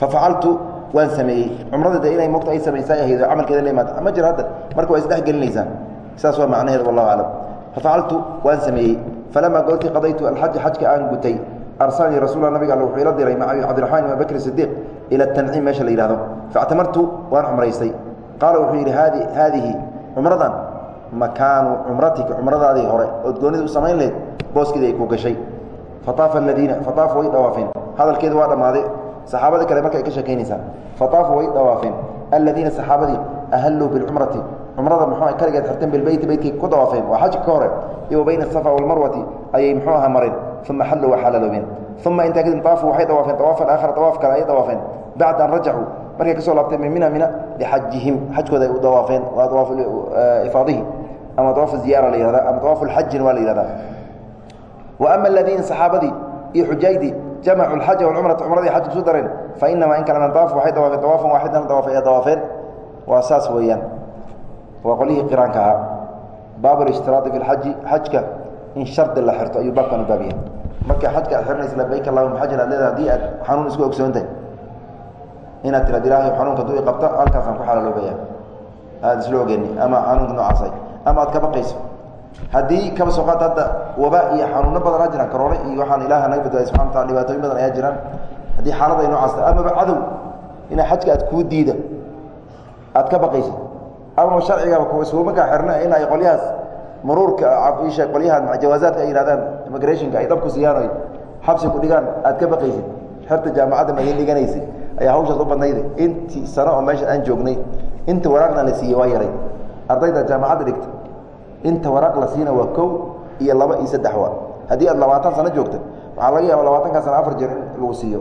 fafacaltu waan sameeyey. Cumrada de inay mogta ay samaysaa ahayd oo camalkeeda la imaata ma jiro hadda marka waa isdhexgelinaysaa saas waa macnaheeda wallahu aclam fafacaltu waan sameeyey. Falamaa goortii qadaytu alxaja xajka aan gutay arsalanii rasuula nabiga all wuxuu ila diray maca cabdiraxmaan ibn bakr sidiiq ila tanciim meesha la yihahdo factamartu waan cumraystay qaala wuxuu yidhi haadi haadihi cumradan. Makaanu cumratika cumradaadii hore ood goonida u samayn lahayd booskeeda ay ku gashay faaafa aladiina faaafu way dhawaafeen hadalkeeda waa dhammaaday saxaabada kale marka ay ka sheekaynaysaa faaafu way dhawaafeen aladiina saxaabadii ahalluu bilcumrati. Cumrada muxuu kaligeed xirteen bilbeyti beytkay ku dawaafeen. Waa xajka ka hore iyo wa bayna asafa walmarwati ayay muxuu aha mareen uma xalluu waa xalaaloobeen uma intaa kadib aafu waxay dawaafeen. Awaafan aakhara awaaf kale ay dawaafeen. Bacda an rajacuu markay ka soo laabteen min mina mina lixajihim xajkooda ay u dawaafeen. Waa awaaf ifaadihi. Ama awaaf ziyaara la yihahda ama awaaf lxajin waa la yihahda wa ama ladiin saxaabadii iyo xujaydii jamacu اxaja wacumrata cumradii xaj kusu dareen fainamaa in kalena dawaafu waxay dawaafeen dawaafan waaxidana dawaaf ayaa dawaafeen. Waa saas weeyaan. Waa qolyihii qiraanka ahaa baabur ishtiraadi fi اxaji xajka in shardi la xirto ayuu baabkan u baabiya marka xajka aad xirnaysa labayk allahuma xajan aad leeda haddii aad xanuun isku ogsoontahay inaad tiraad ilaahay xanuunka duu i qabta halkaasaan ku xalaloobaya aada isla ogeni ama xanuunka noocaasay ama aad ka baqayso haddii kaba soo qaata hadda waba iyo xanuuno badanaa jiraan karoole iyo waxaan ilaha naga badbaday subxana wataala dhibaatooyin badan ayaa jiraan. Haddii xaalad ay noocaas tahay amaba cadow ina xajka aad kuu diida aad ka baqayso ama sharcigaba kusuumakaa xirna in ay qolyahaas muruurka isha qolyahan jawaazaadka ay yihahdaan immigrationka ay dhabku siiyaan oy xabsi ku dhigaan aad ka baqaysid xerta jaamacadda ma idin dhiganaysid ayaa hawshaas u badnayda intii sano oo meesha aan joognay inta waraaqna la siiyey waa yaray. Ardayda jaamacadda dhigta inta waraaq la siina waa kow iyo laba iyo saddex waa haddii aad labaatan sano joogta waxaa laga yaaba labaatankaa sano afar jeer in lagu siiyo.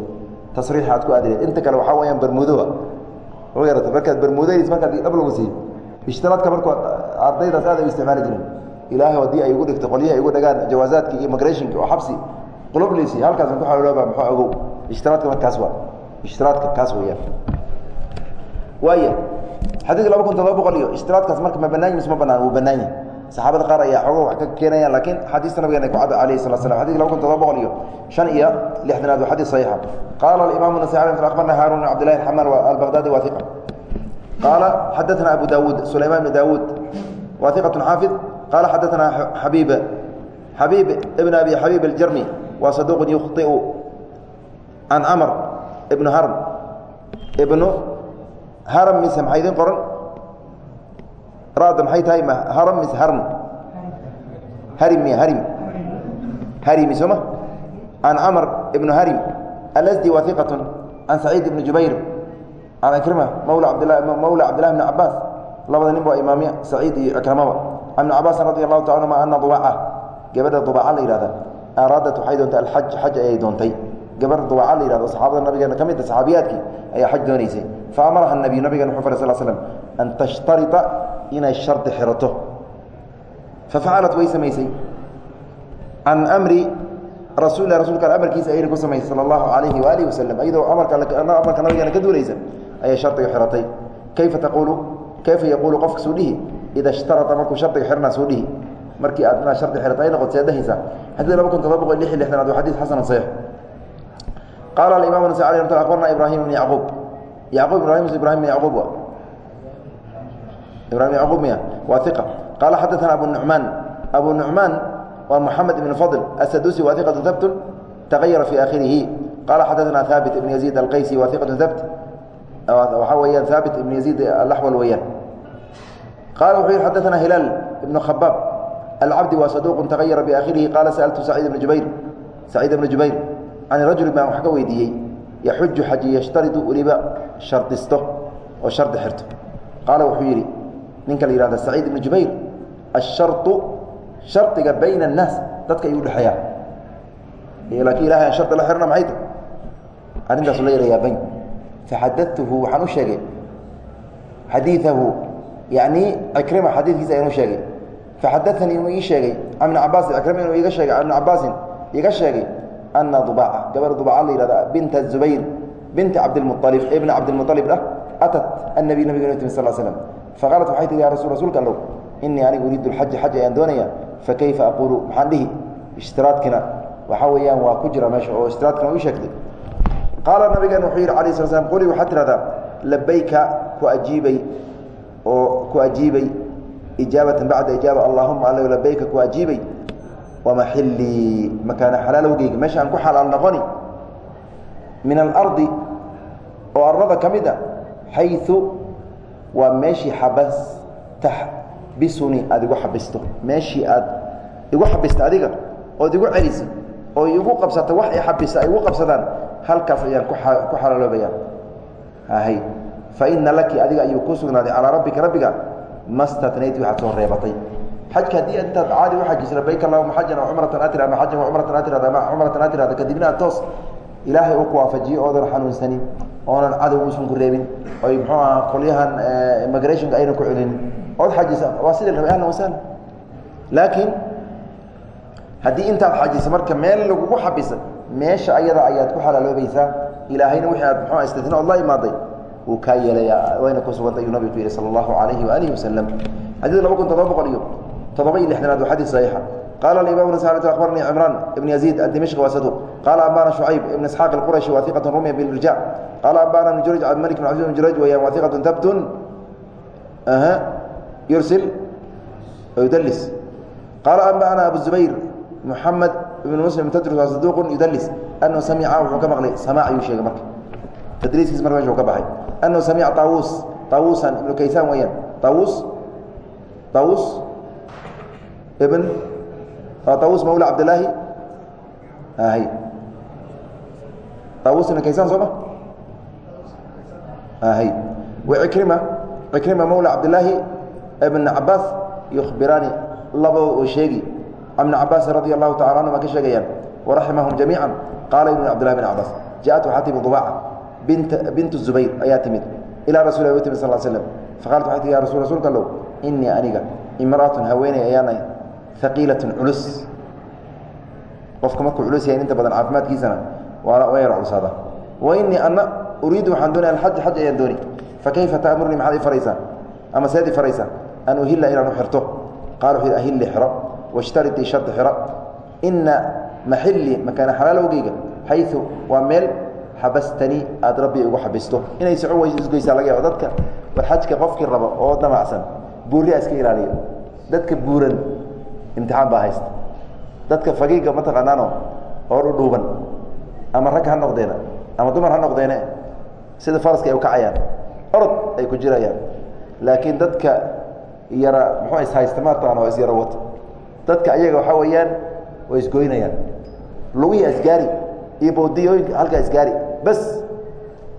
Tasriixa aad ku aadileed inta kale waxaa weyaan bermudoa yarata markaad bermudays markaad dhab lagu siiyo. Ishtiraadka marku ardaydaas aad u isticmaali jiren ilaahay haddii ay igu dhigto qolyahi ay igu dhagaan jawaazaadka iyo immigrationka oo xabsi. Qulublaysi halkaasan ku xalolooba muxuu ogow ishtiraadka markaas waa ishtiraadka kaas weeyaan waaya xadiidka laba kun todoba boqol iyo ishtiraadkaas marka ma banaan mise ma banaan wuu banaan yahay saxaabada qaar ayaa xooga wax ka keenayaan laakiin xadiista nabigan ay ku cabay alayh sala slam xadidka laba kun todoba boqol iyo shan iyo lixdanaad waa xadiis saxiixa. Qaala alimaamu nasai ala akhbarna haarun bn cabdillahi xamaan albaqdaadi waaiqa qaala xadaana abu daawuud sulayman bn daawuud waaiqatu xaafid. Qaala xadaana xabiib xabiib ibn abi xabiib aljarmi waa saduuqun yukhطiu can camr ibnu harm ibnu haram mise maxaa idiin qoran rada maxay tahay? Harm mise harm harim miya harim. Harimi sooma can camr ibnu harim alasdi waa iqaة can saciid ibni jubayr can mawla cabdlah mawla cabdillahi bni cabaas labada nin waa imaamya saciid iyo ikramaba can ibni cabaasin taala anuma ana dubaca gabadha dubaca la yihahda araadat waxay doontay alxaj xaj ayay doontay. Dubaca la yihahdo saxaabada nabigeena ka mid a saxaabiyaadkii ayaa xaj doonaysay fa amaraha nabiyu nabigeena wuxuu faray sal slm an tashtarita inay shardi xirato. Fafacalat way samaysay. Can amri rasul rasulka amarkiisa ayna ku samaysay sala allahu calayhi waalihi wasalam iyadoo amarka nabigeena ka duulaysa ayay shardiga xiratay. Kayfa taquulu kayfa yaquulu qofka suu dhihi? Ida ishtarata markuu shardiga xirnaa suu dhihi. Markii aad inaad shardi xirata ay noqoto seedahaysaa xadid laba kun todoba boqol lix iyo lixdanaad waa xadiid xasan saxiix qaala alimam nasa mat abarna ibrahim ibn yacquub. Yacquub ibrahim ibrahim ibn yacquub ibrahim yacquub miya waa iqa qaala xadaana abu nucmaan abu nucmaan waa moxamed ibn fadl asadusi waa iqatu habtun tagayara fii aakhirihi qaala xadaana haabit ibn yaziid alqaysi waa iqatu habt waxaa weeyaan haabit ibn yaziid alaxwal weeyaan qaala wuxuu yihi xadaana hilaal ibnu khabaab alcabdi waa saduuqun tagayara biaakhirihi qaala sa'altu saciid ibn jubayr. Saciid ibnu jubayr can rajuli baan wax ka weydiiyey yaxuju xaji yashtaridu weliba shardisto oo shardi xirto. Qaala wuxuu yidhi ninka la yihahda saciid ibnu jubayr asharu shardiga bayna الnaas dadka ayuu dhexeeya. Laakiin ilahay aan la xirna maxay ta arrintaasu la yarayaa bayn. Faxadatuhu waxaan u sheegay. Xadiiahu yacni cikrima xadiidkiisa ayaan u sheegay. Faxadaanii inuu ii sheegay an ibni cabaasin inuu iga sheegay an ibni iga sheegay ana dubaca gabar dubaca la binta zubayr binta cabdilmualib ibna cabdilmualib ah atat annabi nabiga nutimi sal slam faqaalat waxay tihi ya rasul rasuulka allow inii anigu uriidu lxaja xaj ayaan doonaya fakayfa aquulu? Maxaan dhihi ishtiraadkina waxaa weeyaan waa ku jira meesha oo ishtiraadkina u sheegtay. Qaala nabigeena wuxuu yidhi alayh sla slam quli waxaad tidhahdaa labayka ku ajiibay oo ku ajiibay ijaabatan bacda ijaaba allahuma alla labayka ku ajiibay wamaxilii makaana xalaalowgeyga meesha aan ku xalaal noqoni min alardi oo arlada ka mid a xayu waa meeshii taxbisuni aada igu xabisto. Meeshii aad igu xabista adiga ood igu celisa oo igu qabsata wax i xabisa ay igu qabsadaan halkaas ayaan ku xalaaloobaya hay fa laki adiga ayuu ku sugnaaday calaa rabbika rabbiga ma statnayti waxaad soo reebatay. Xajka haddii intaad caadi uxajisa labayk allahuma xajan aw cumratan atir ama xajan wa cumratan atir ama cumratan atir hada kadibna aad toos ilaahay uu ku waafajiyo oodan xanuunsanin oonan cadow uusan ku reebin oy muxuu aha qolyahan immigrationka aynan ku celinin ood xajisa waa sidii rabay ahlan wasahlan laakiin haddii intaad xajisa marka meel lagugu xabisa meesha ayada ayaad ku xalaaloobaysaa ilaahayna wixii aad muxuu istina ood la imaaday wuu kaa yeelaya wayna ku sugantay ayuu nabigu yihi sala allahu calayhi waalihi wasalam xadiid laba kun todoba boqol iyo todoba iyo lixdanaad waa xadiid saxiixa alimam nas akhbaranii cimraan ibn yaziid adimishqi waa saduuq qaala ambana shucayb ibn isxaaq alqurashi waa iqatun rumya bilirja qaala ambana ibn jurayj cabdimalik ibn cabdi ibn jurayj weeyaan waa iqatun tabtun aha yursil yudlis qaala ambana abu zubayr muxamed ibn muslim tadrus waa saduuqun yudlis anahu samica wuxuu ka maqlay samaac ayuu sheegay marka tadriiskiis marka meesha u ka baxay anahu samica taawuus taawuusan ibn taawuus mawla cabdilaahi hay taawuus ibn kaysaan soo ma hay wcikrima cikrima mawla cabdilaahi ibn cabaas yukhbiraani laba oo sheegi ibn cabaasin radi allahu tacala anhuma ka sheegayaan waraximahum jamiica qaala ibn cabdillahi bn cabaas jaءat waxaa timi dubaaca bint bint zubayr ayaa timid ilaa rasul u timid sal slm faqalat waxay tii ya rasul rasuulka allow inii aniga imra'atun haweeney ayaanay haqiilatun culus. Qofka markuu culus yahay inta badan caafimaadkiisana waa yar culusaada. Wa inii ana uriidu waxaan doonaya alxaj xaj ayaan dooni. Fakayfa taamurnii maxaad i faraysaa ama seed i faraysaa an uhila inaan u xirto. Qala wuxuu yidhi ahilli xiro washtaritii shardi xiro. Ina maxilii makaana xalaalowgeyga xayu waa meel xabastanii aad rabbi ugu xabisto. Inay soco laga yaabo. Dadka xajka qofkii rabo oo damacsan buurria iska ilaaliyo. Dadka buuran imtixaan baa haysta. Dadka fagiiga mataqaanaano oo dhudhuuban ama rag ha noqdeena ama dumar ha noqdeene sida faraska ay u kacayaan orod ay ku jirayaan. Laakiin dadka yara muxuu ishaysta mataqaan oo isyara wata dadka ayaga waxaa weeyaan way isgoynayaan lugihii isgaari iyo bowdiyooyinka halkaa isgaari bas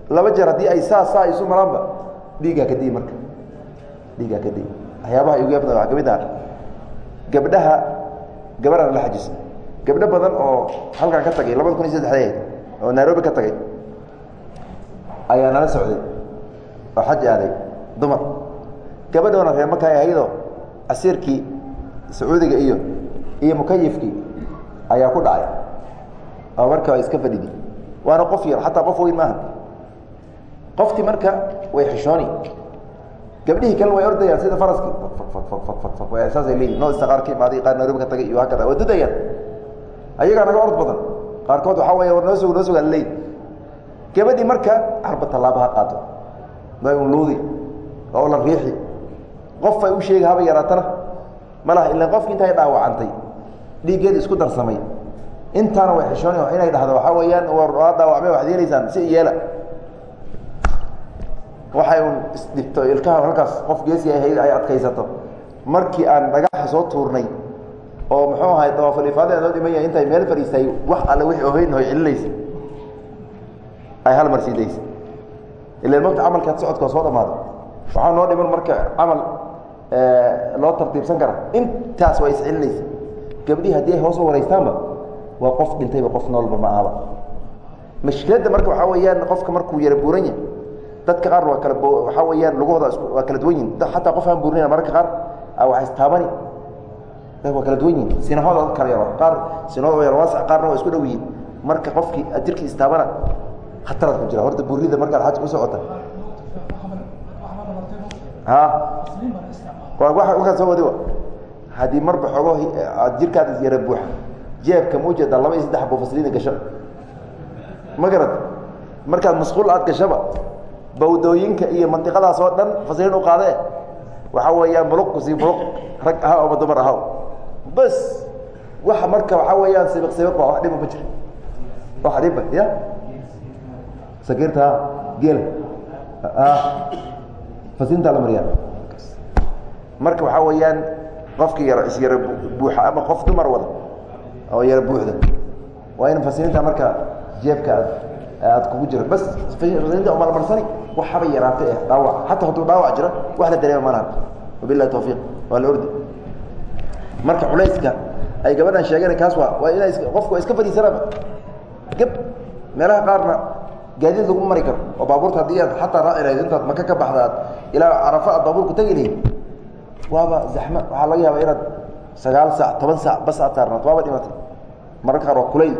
laba jeer haddii ay saa saa isu maraanba dhiiggaa ka dii marka. Dhiiggaa ka dii. Waxyaabaha igu yaabta waxaa ka mid aha gabdhaha gabaraan la xajisa gabdho badan oo halkan ka tagay labada kun iyo saddexdeed oo nairobi ka tagay ayaa nala socday oo xaj aaday dumar. Gabadhoona reer marka ahaydoo casiirkii sacuudiga iyo iyo mukayifkii ayaa ku dhacay oo marka iska fadhidi. Waana qof yar xataa qof weyn maaha qoftii marka way xishooni gabdhihii kale way ordayaan sida faraskii saasay leeyihiin noo qaar ka imaaday qaar nairobi ka tagay iyo hakada waa dudayaan ayagaa naga ord badan. Qaarkood waxaa weya war noo sug noo sugaa laleey gabadhii marka harba tallaaba ha qaato. Day un luudi oo la riixi. Qof ay u sheegi haba yaraatana. Ma laha ilaan qofki intay dhaawacantay. Dhiiggeeda isku darsamay. Intaana way xishooni inay dhahdo waxaa weeyaan waa dhaawacmay waxad yeelaysaan si yeela waxay un isdhibto ilkaha halkaas qof geesi ahayd ay adkaysato. Markii aan dhagaxa soo tuurnay oo muxuu ahay dawaafalifaadea noo dhiman yahay intay meel fadhiistay wax alle wixii oheyn hoy celinaysa. Ay hal mar siidaysa ilan mogta camalkaad socodka soo dhamaado waxaa noo dhiman marka camal loo tartiibsan kara. Intaas waa iscelinaysa gabdhihi haddii ay hoos u waraystaanba waa qof dhintayba qof noolba ma ahaba mashkiladda marka waxaa weeyaan qofka markuu yara buuran yahay dadka qaar waa kala waxaa weeyaan lugahooda waa kala duwan yihiin xataa qof aan buurinaya mararka qaar waa istaabani waa kala duwan yihiin sinahooda kala yaro qaar sinahooda yar waasic qaarna waa isku dhow yihiin marka qofkii jirkii istaabana khataraad ku jira. Horta buurida markaad xaj ku socota wakaa soo wadi haddii marba xoogo jirkaada yara buuxa. Jeebka maujeeda laba iyo saddex bufasliina gasho ma garad? Markaad masquul aad gashaba bawdooyinka iyo mantiqadaas oo dhan fasliin u qaadee. Waxaa weeyaan muluq ku sii muluq rag ahaw ama dumar ahaw. Bas waxa marka waxaa weeyaan sibiq sibiq ba wax dhiba ma jiro wax dhiba ya? Sakiirta geel. Fasintaa la mariyaa. Marka waxaa weeyaan qofki yar is yara buuxa ama qof dumar wada oo yara buuxda waa in fasliinta marka jeebka aad aad kugu jira bas fasliinta umalmarsani waxaba yaraata eh dhaawac. Xataa hadduu dhaawac jiro wax la dareema malaha wabilahi tawfiiq. Waa la ordi. Marka culayska ay gabadhan sheegeen kaas waa waa ina qofku waa iska fadhiisanaba geb meelaha qaarna gaadiid lagu mari karo oo baabuurta haddii aad xataa raaci lahayd intaad maka ka baxda aad ilaa carafa aad baabuurku tegi lahayd waaba zaxma. Waxaa laga yaaba inaad sagaal saac toban saac bas aad saarnaad waaba dhimatay. Mararka qaar waa kulayl.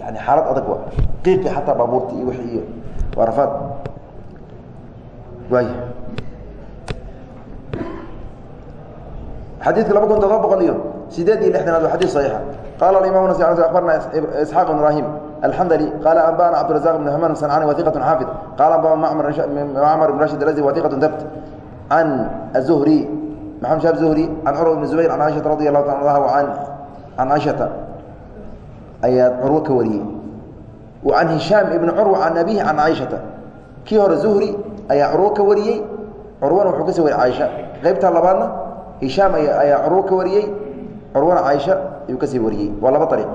Yani xaalad adag wa qiiqi xataa baabuurta iyo wixii iyo waa rafaad waay xadiidka laba kun todoba boqol iyo sideed iyo lixdanaad waa xadis صaxiixa qala imam nas abarna isxaaq bn ibrahim alxandli qala anbana cabdirazaq bn haman sancani wahiqat xaafid qala anbana macmar bn rashid alazdi wahiqat dabt can azuhri maxamed shab zuhri can curwa bn zubayr can caiشhata radi allahu taala anha an can caiشhata ayaa curwo ka wariyey can hishaam ibni curwa can abihi can caiشhata kii hore zuhri ayaa curwo ka wariyey curwana wuxuu ka sii wariyey caaisha qaybtaa labaadna hishaam ayaa curwo ka wariyey curwana caaisha ayuu ka sii wariyey waa laba ariiq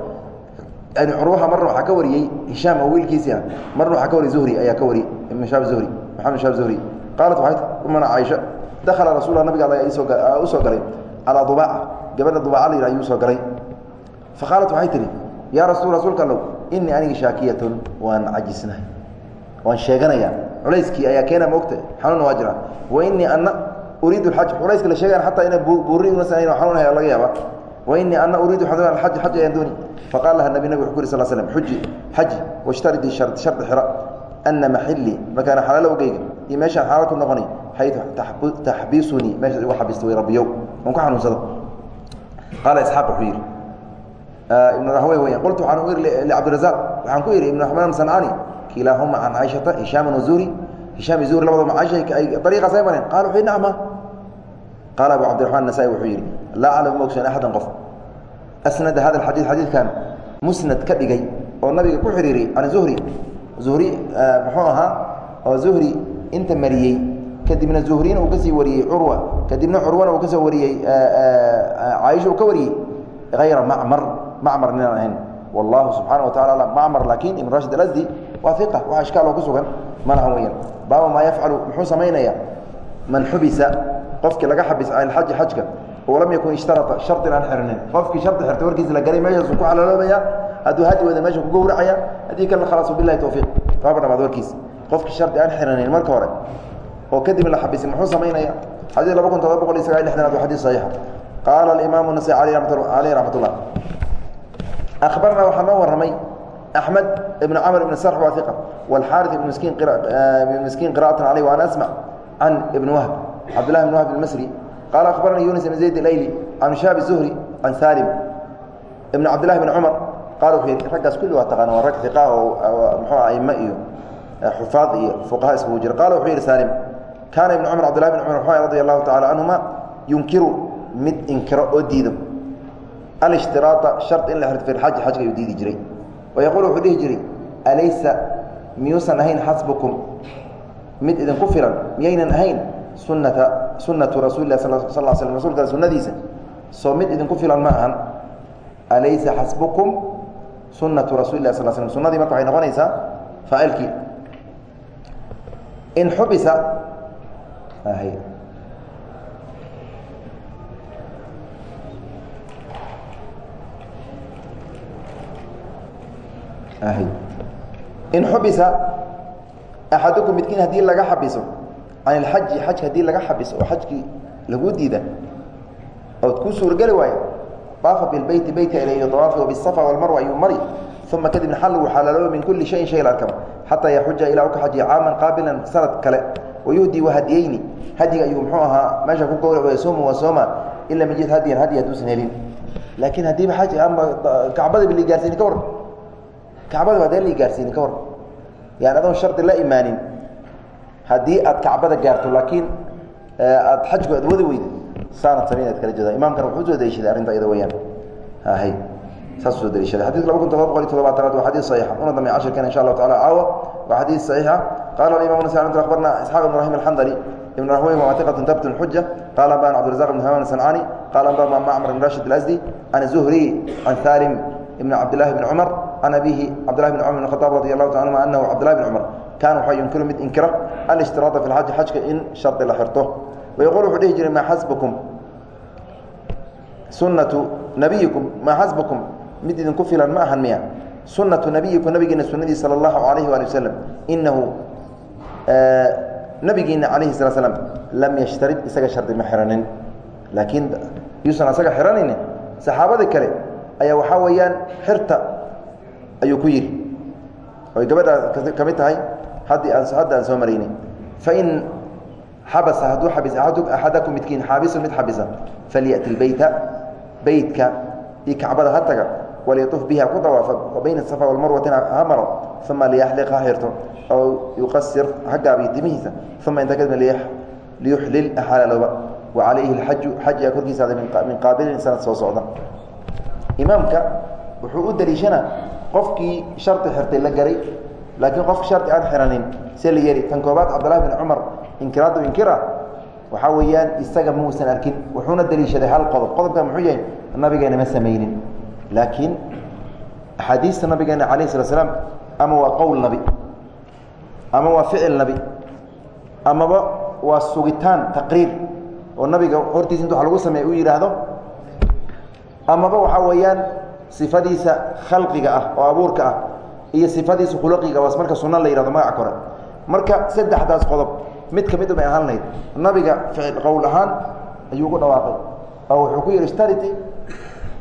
yani curwaha marna waxaa ka wariyey hishaam oo wiilkiisii ah marna waxaa ka wariyey zuhri ayaa ka wariyey ibn shaab zuhri maxamed shaab zuhri qaalat waxay umana caaisha dakhala rasuullah nabiga alla u soo galay calaa dubaaca gabadha dubaaca la yidhah ayuu soo galay fa qaalat waxay tihi yaa rasul rasuulka allow inii anigi shaakiyatun waan cajisnahay waan sheeganayaa culayskii ayaa keena moogta xanuunna waa jira. Wa inii ana uriidu اaj culayska la sheegan ataa ina buuri xanuunaya laga yaaba wa inii ana uriidu aj aj ayaan dooni. Faqaal laha nabi nabig wuxu ku yiri sal slm xuji xaji washtaridii shardi xira ana maxilii makaana xalaalowgeyga iyo meeshaan xalaal ku noqonay xayu taxbisunii meeshaad igu xabista way rabbiyow on ku xanuunsado. Qaala isxaaq wuxuu yidhi ibn rahwey weya qultu waxaan u iri licabdirazaq waxaan ku yidhi ibn raxmaan sancani kilaahuma can caaishata hishaama wazuhri hishaam iyo zuhri labadaba caaisha ariiqaas ay mareen qala wuxuu nacma qaala abu cabdiraxmaan nasaa-i wuxuu yidhi laa aclamu ma ogsoon axadan qof asnada hada alxadiid xadiidkan musnad ka dhigay oo nabiga ku xiriiriyey can zuhri zuhri muxuu ahaa oo zuhri inta mariyey kadibna zuhrina uu ka sii wariyey curwa kadibna curwana uu ka soo wariyey caaisha uu ka wariyey hayra macmar macmar ninaan ahayn. Wallahu subxaana wa tacala macmar laakiin ibn rashid alasdi waa iqa waxa ishkaal oo ku sugan. Malahan weyaan baaba maa yafcalu muxuu samaynayaa man xubisa qofkii laga xabis can ilxaji xajka oo lam yakun ishtarata shardin aan xirnin. Qofkii shardi xirtay warkiisa la galay meeshaasu ku xalaaloobaya hadduu hadi wada meesha ku gowracaya haddii kale khalaas bilahi towfiiq faaba dhamaad warkiisa. Qofkii shardi aan xirnayn marka hore oo kadib la xabisay muxuu samaynaya? Xadii laba kun todoba boqol iyo sagaal lixdanaad waa xadii saxiixa. Qaala alimaamu nasai aleyh aleyh raxmat ullah akhbarna waxaa noo warramay axmed ibn camr ibn sarx waa iqa wاlxaariث ibn miskiin miskiin qira'atan aleyh waan asmع can ibn wahb cabdillahi ibn wahb ilmasri qaala akhbaranii yunis ibn zayd اlayli can shaabi zuhri can salim ibn cabdillahi bn cumar qaal wuxuu yidhi raggaas kulli waa taqaana waa rag iqa oo muxuu aime iyo xufaad iyo fuqaha iskugu jira qaala wuxuu yidhi salim kaana ibn cumar cabdillahi bn cumar wuxuu radi allahu tacala canhuma yunkiru mid inkiro oo diido alishtiraaطa shar in la xirto fi lxaji xajka ayuu diidi jiray. Wayaquul wuxuu dhihi jiray alaysa miyuusan ahayn xasbukum? Mid idinku filan miyaynan ahayn sunata sunatu rasuuli lah sal sl slm rasulka sunadiisa soo mid idinku filan ma ahan. Alaysa xasbukum sunatu rasuli lah sal slm sunadii marka waxay noqonaysaa faacilkii in xubisa in xubisa axadukum midkiin haddii laga xabiso can ilxaji xajka haddii laga xabiso oo xajkii lagu diida ood kuu suurageli waayo daafa bilbeyti beytka ilayhi awaafi wabisafa walmarwa ayuu mari uma kadibna xal uu xalaalooba min kulli shayin shay arkaba xataa yaxuja ilaa u ka xajiya caaman qaabilan sanad kale wayuhdii wahadiyeyni hadiga ayuu muxuu ahaa meesha ku gowrac sooma wa sooma ila majid hadiyan hadi hadduusan helin laakiin haddiiba xaj ama kacbadaba la gaarsiini ka war kacbada hadee la gaarsiini ka war yani adoon shardi la imaanin. Haddii aad kacbada gaarto laakiin aad xajku aad wadi weyda saanad samayn ad kala jeeda imaamkana wuxuu soo daliishaday arrinta iyada weyaan hay. Waa waa waa can abihi cabdillahi bn cumar bn khataab radi allahu ta anhuma anahu cabdillahi bn cumar kaana waxaa yunkiru mid inkira alishtiraaطa fi lxaji xajka in shardi la xirto wayaquul wuxuu dhihi jiray maa xasbukum sunatu nabiyikum maa xasbukum mid idinku filan ma ahan miya sunatu nabiyikum nabigeena sunadii sala allahu alayhi waali wasalam inahu nabigeena calayhi sala slam lam yashtarid isaga shardi ma xiranin laakiin yuusan asaga xiranayn saxaabada kale ayaa waxaa weeyaan xirta ayuu ku yidhi. Oy gabadha ka mid tahay haddii aan hadda aan soo maraynay fain xabasa hadduu xabis axadakum midkiin xaabisun mid xabisa falyati lbeyta beytka iyo kacbada ha taga walyatuf biha ku dawaafa wa bayna walmarwatina ha maro uma liyaxliq ha xirto aw yuqasir ha gaabiyo timihiisa uma inta kadibna liyuxlil xalaalooba wa calayhi alxaju xaj yaa korkiisa min qaabilin sanad soo socda. Imaamka wuxuu u daliishanaa qofkii shardi xirtay la garay laakiin qofki shardi aan xiranin see la yeeli tan koobaad cabdillahi bin cumar inkiraaddu inkira waxaa weeyaan isaga muusan arkin wuxuuna daliishaday hal qodob. Qodobka muxuu yahay nabigeena ma samaynin. Laakiin axaadiista nabigeena calayh slat slam ama waa qowl nabi ama waa ficil nabi amaba waa sugitaan taqriir oo nabiga hortiisa inta wa lagu sameey uu yidhaahdo amaba waxaa weeyaan sifadiisa khalqiga ah oo abuurka ah iyo sifadiisa khulaqiga waas marka sunna la yihahdo magaca kore. Marka saddexdaas qodob mid ka mid bay ahaan lahayd. Nabiga ficil qowl ahaan ayuu ugu dhawaaqay. Oo wuxuu ku yihi ishtariti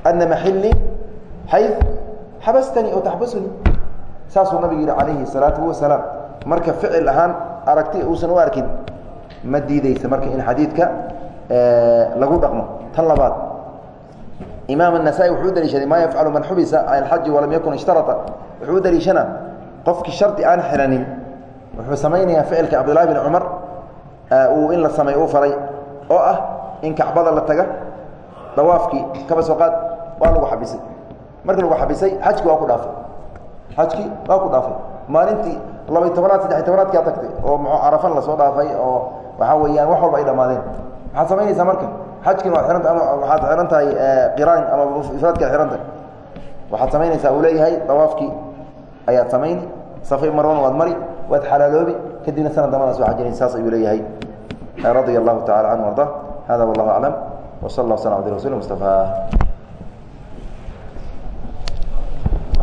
ana maxilii xay xabastanii oo taxbasuni saasuu nabigu yihi calayhi salaatu wasalaam. Marka ficil ahaan aragti uusan u arkin ma diideysa marka in xadiidka lagu dhaqmo. Tan labaad imaam النaسائي wuxuu u daliishaday ma yafcalu man xubisa can اxaji walam yakun ishtarطa wuxuu u daliishana qofkii shardi aan xiranin wuxuu samaynayaa ficilka cabdالlahi بn cumar uu in la samey uu faray oo ah in kacbada la taga dawaafkii kaba soo qaad waa lagu xabisay markii lagu xabisay xajki waa ku dhaafay xajki waa ku dhaafay maalintii labay tobanaad saddexiy tobanaadkaa tagtay oo m carafan lasoo dhaafay oo waxaa weeyaan wax walba ay dhammaadeen maxaad samaynaysaa marka Xajkin waad ianta ama waxaad xihan tahay qiraan ama ifraadkaad xihan waxaad samaynaysaa uu leeyahay dawaafkii ayaad samayni safay marwana waad mari waad xalaaloobi kadibna sanad dambana soo xajinayn saas ayuu leeyahay. Radia allahu tacala canhu arda. Hada wallahu aclam wsal allah sl abdi rasul mustafa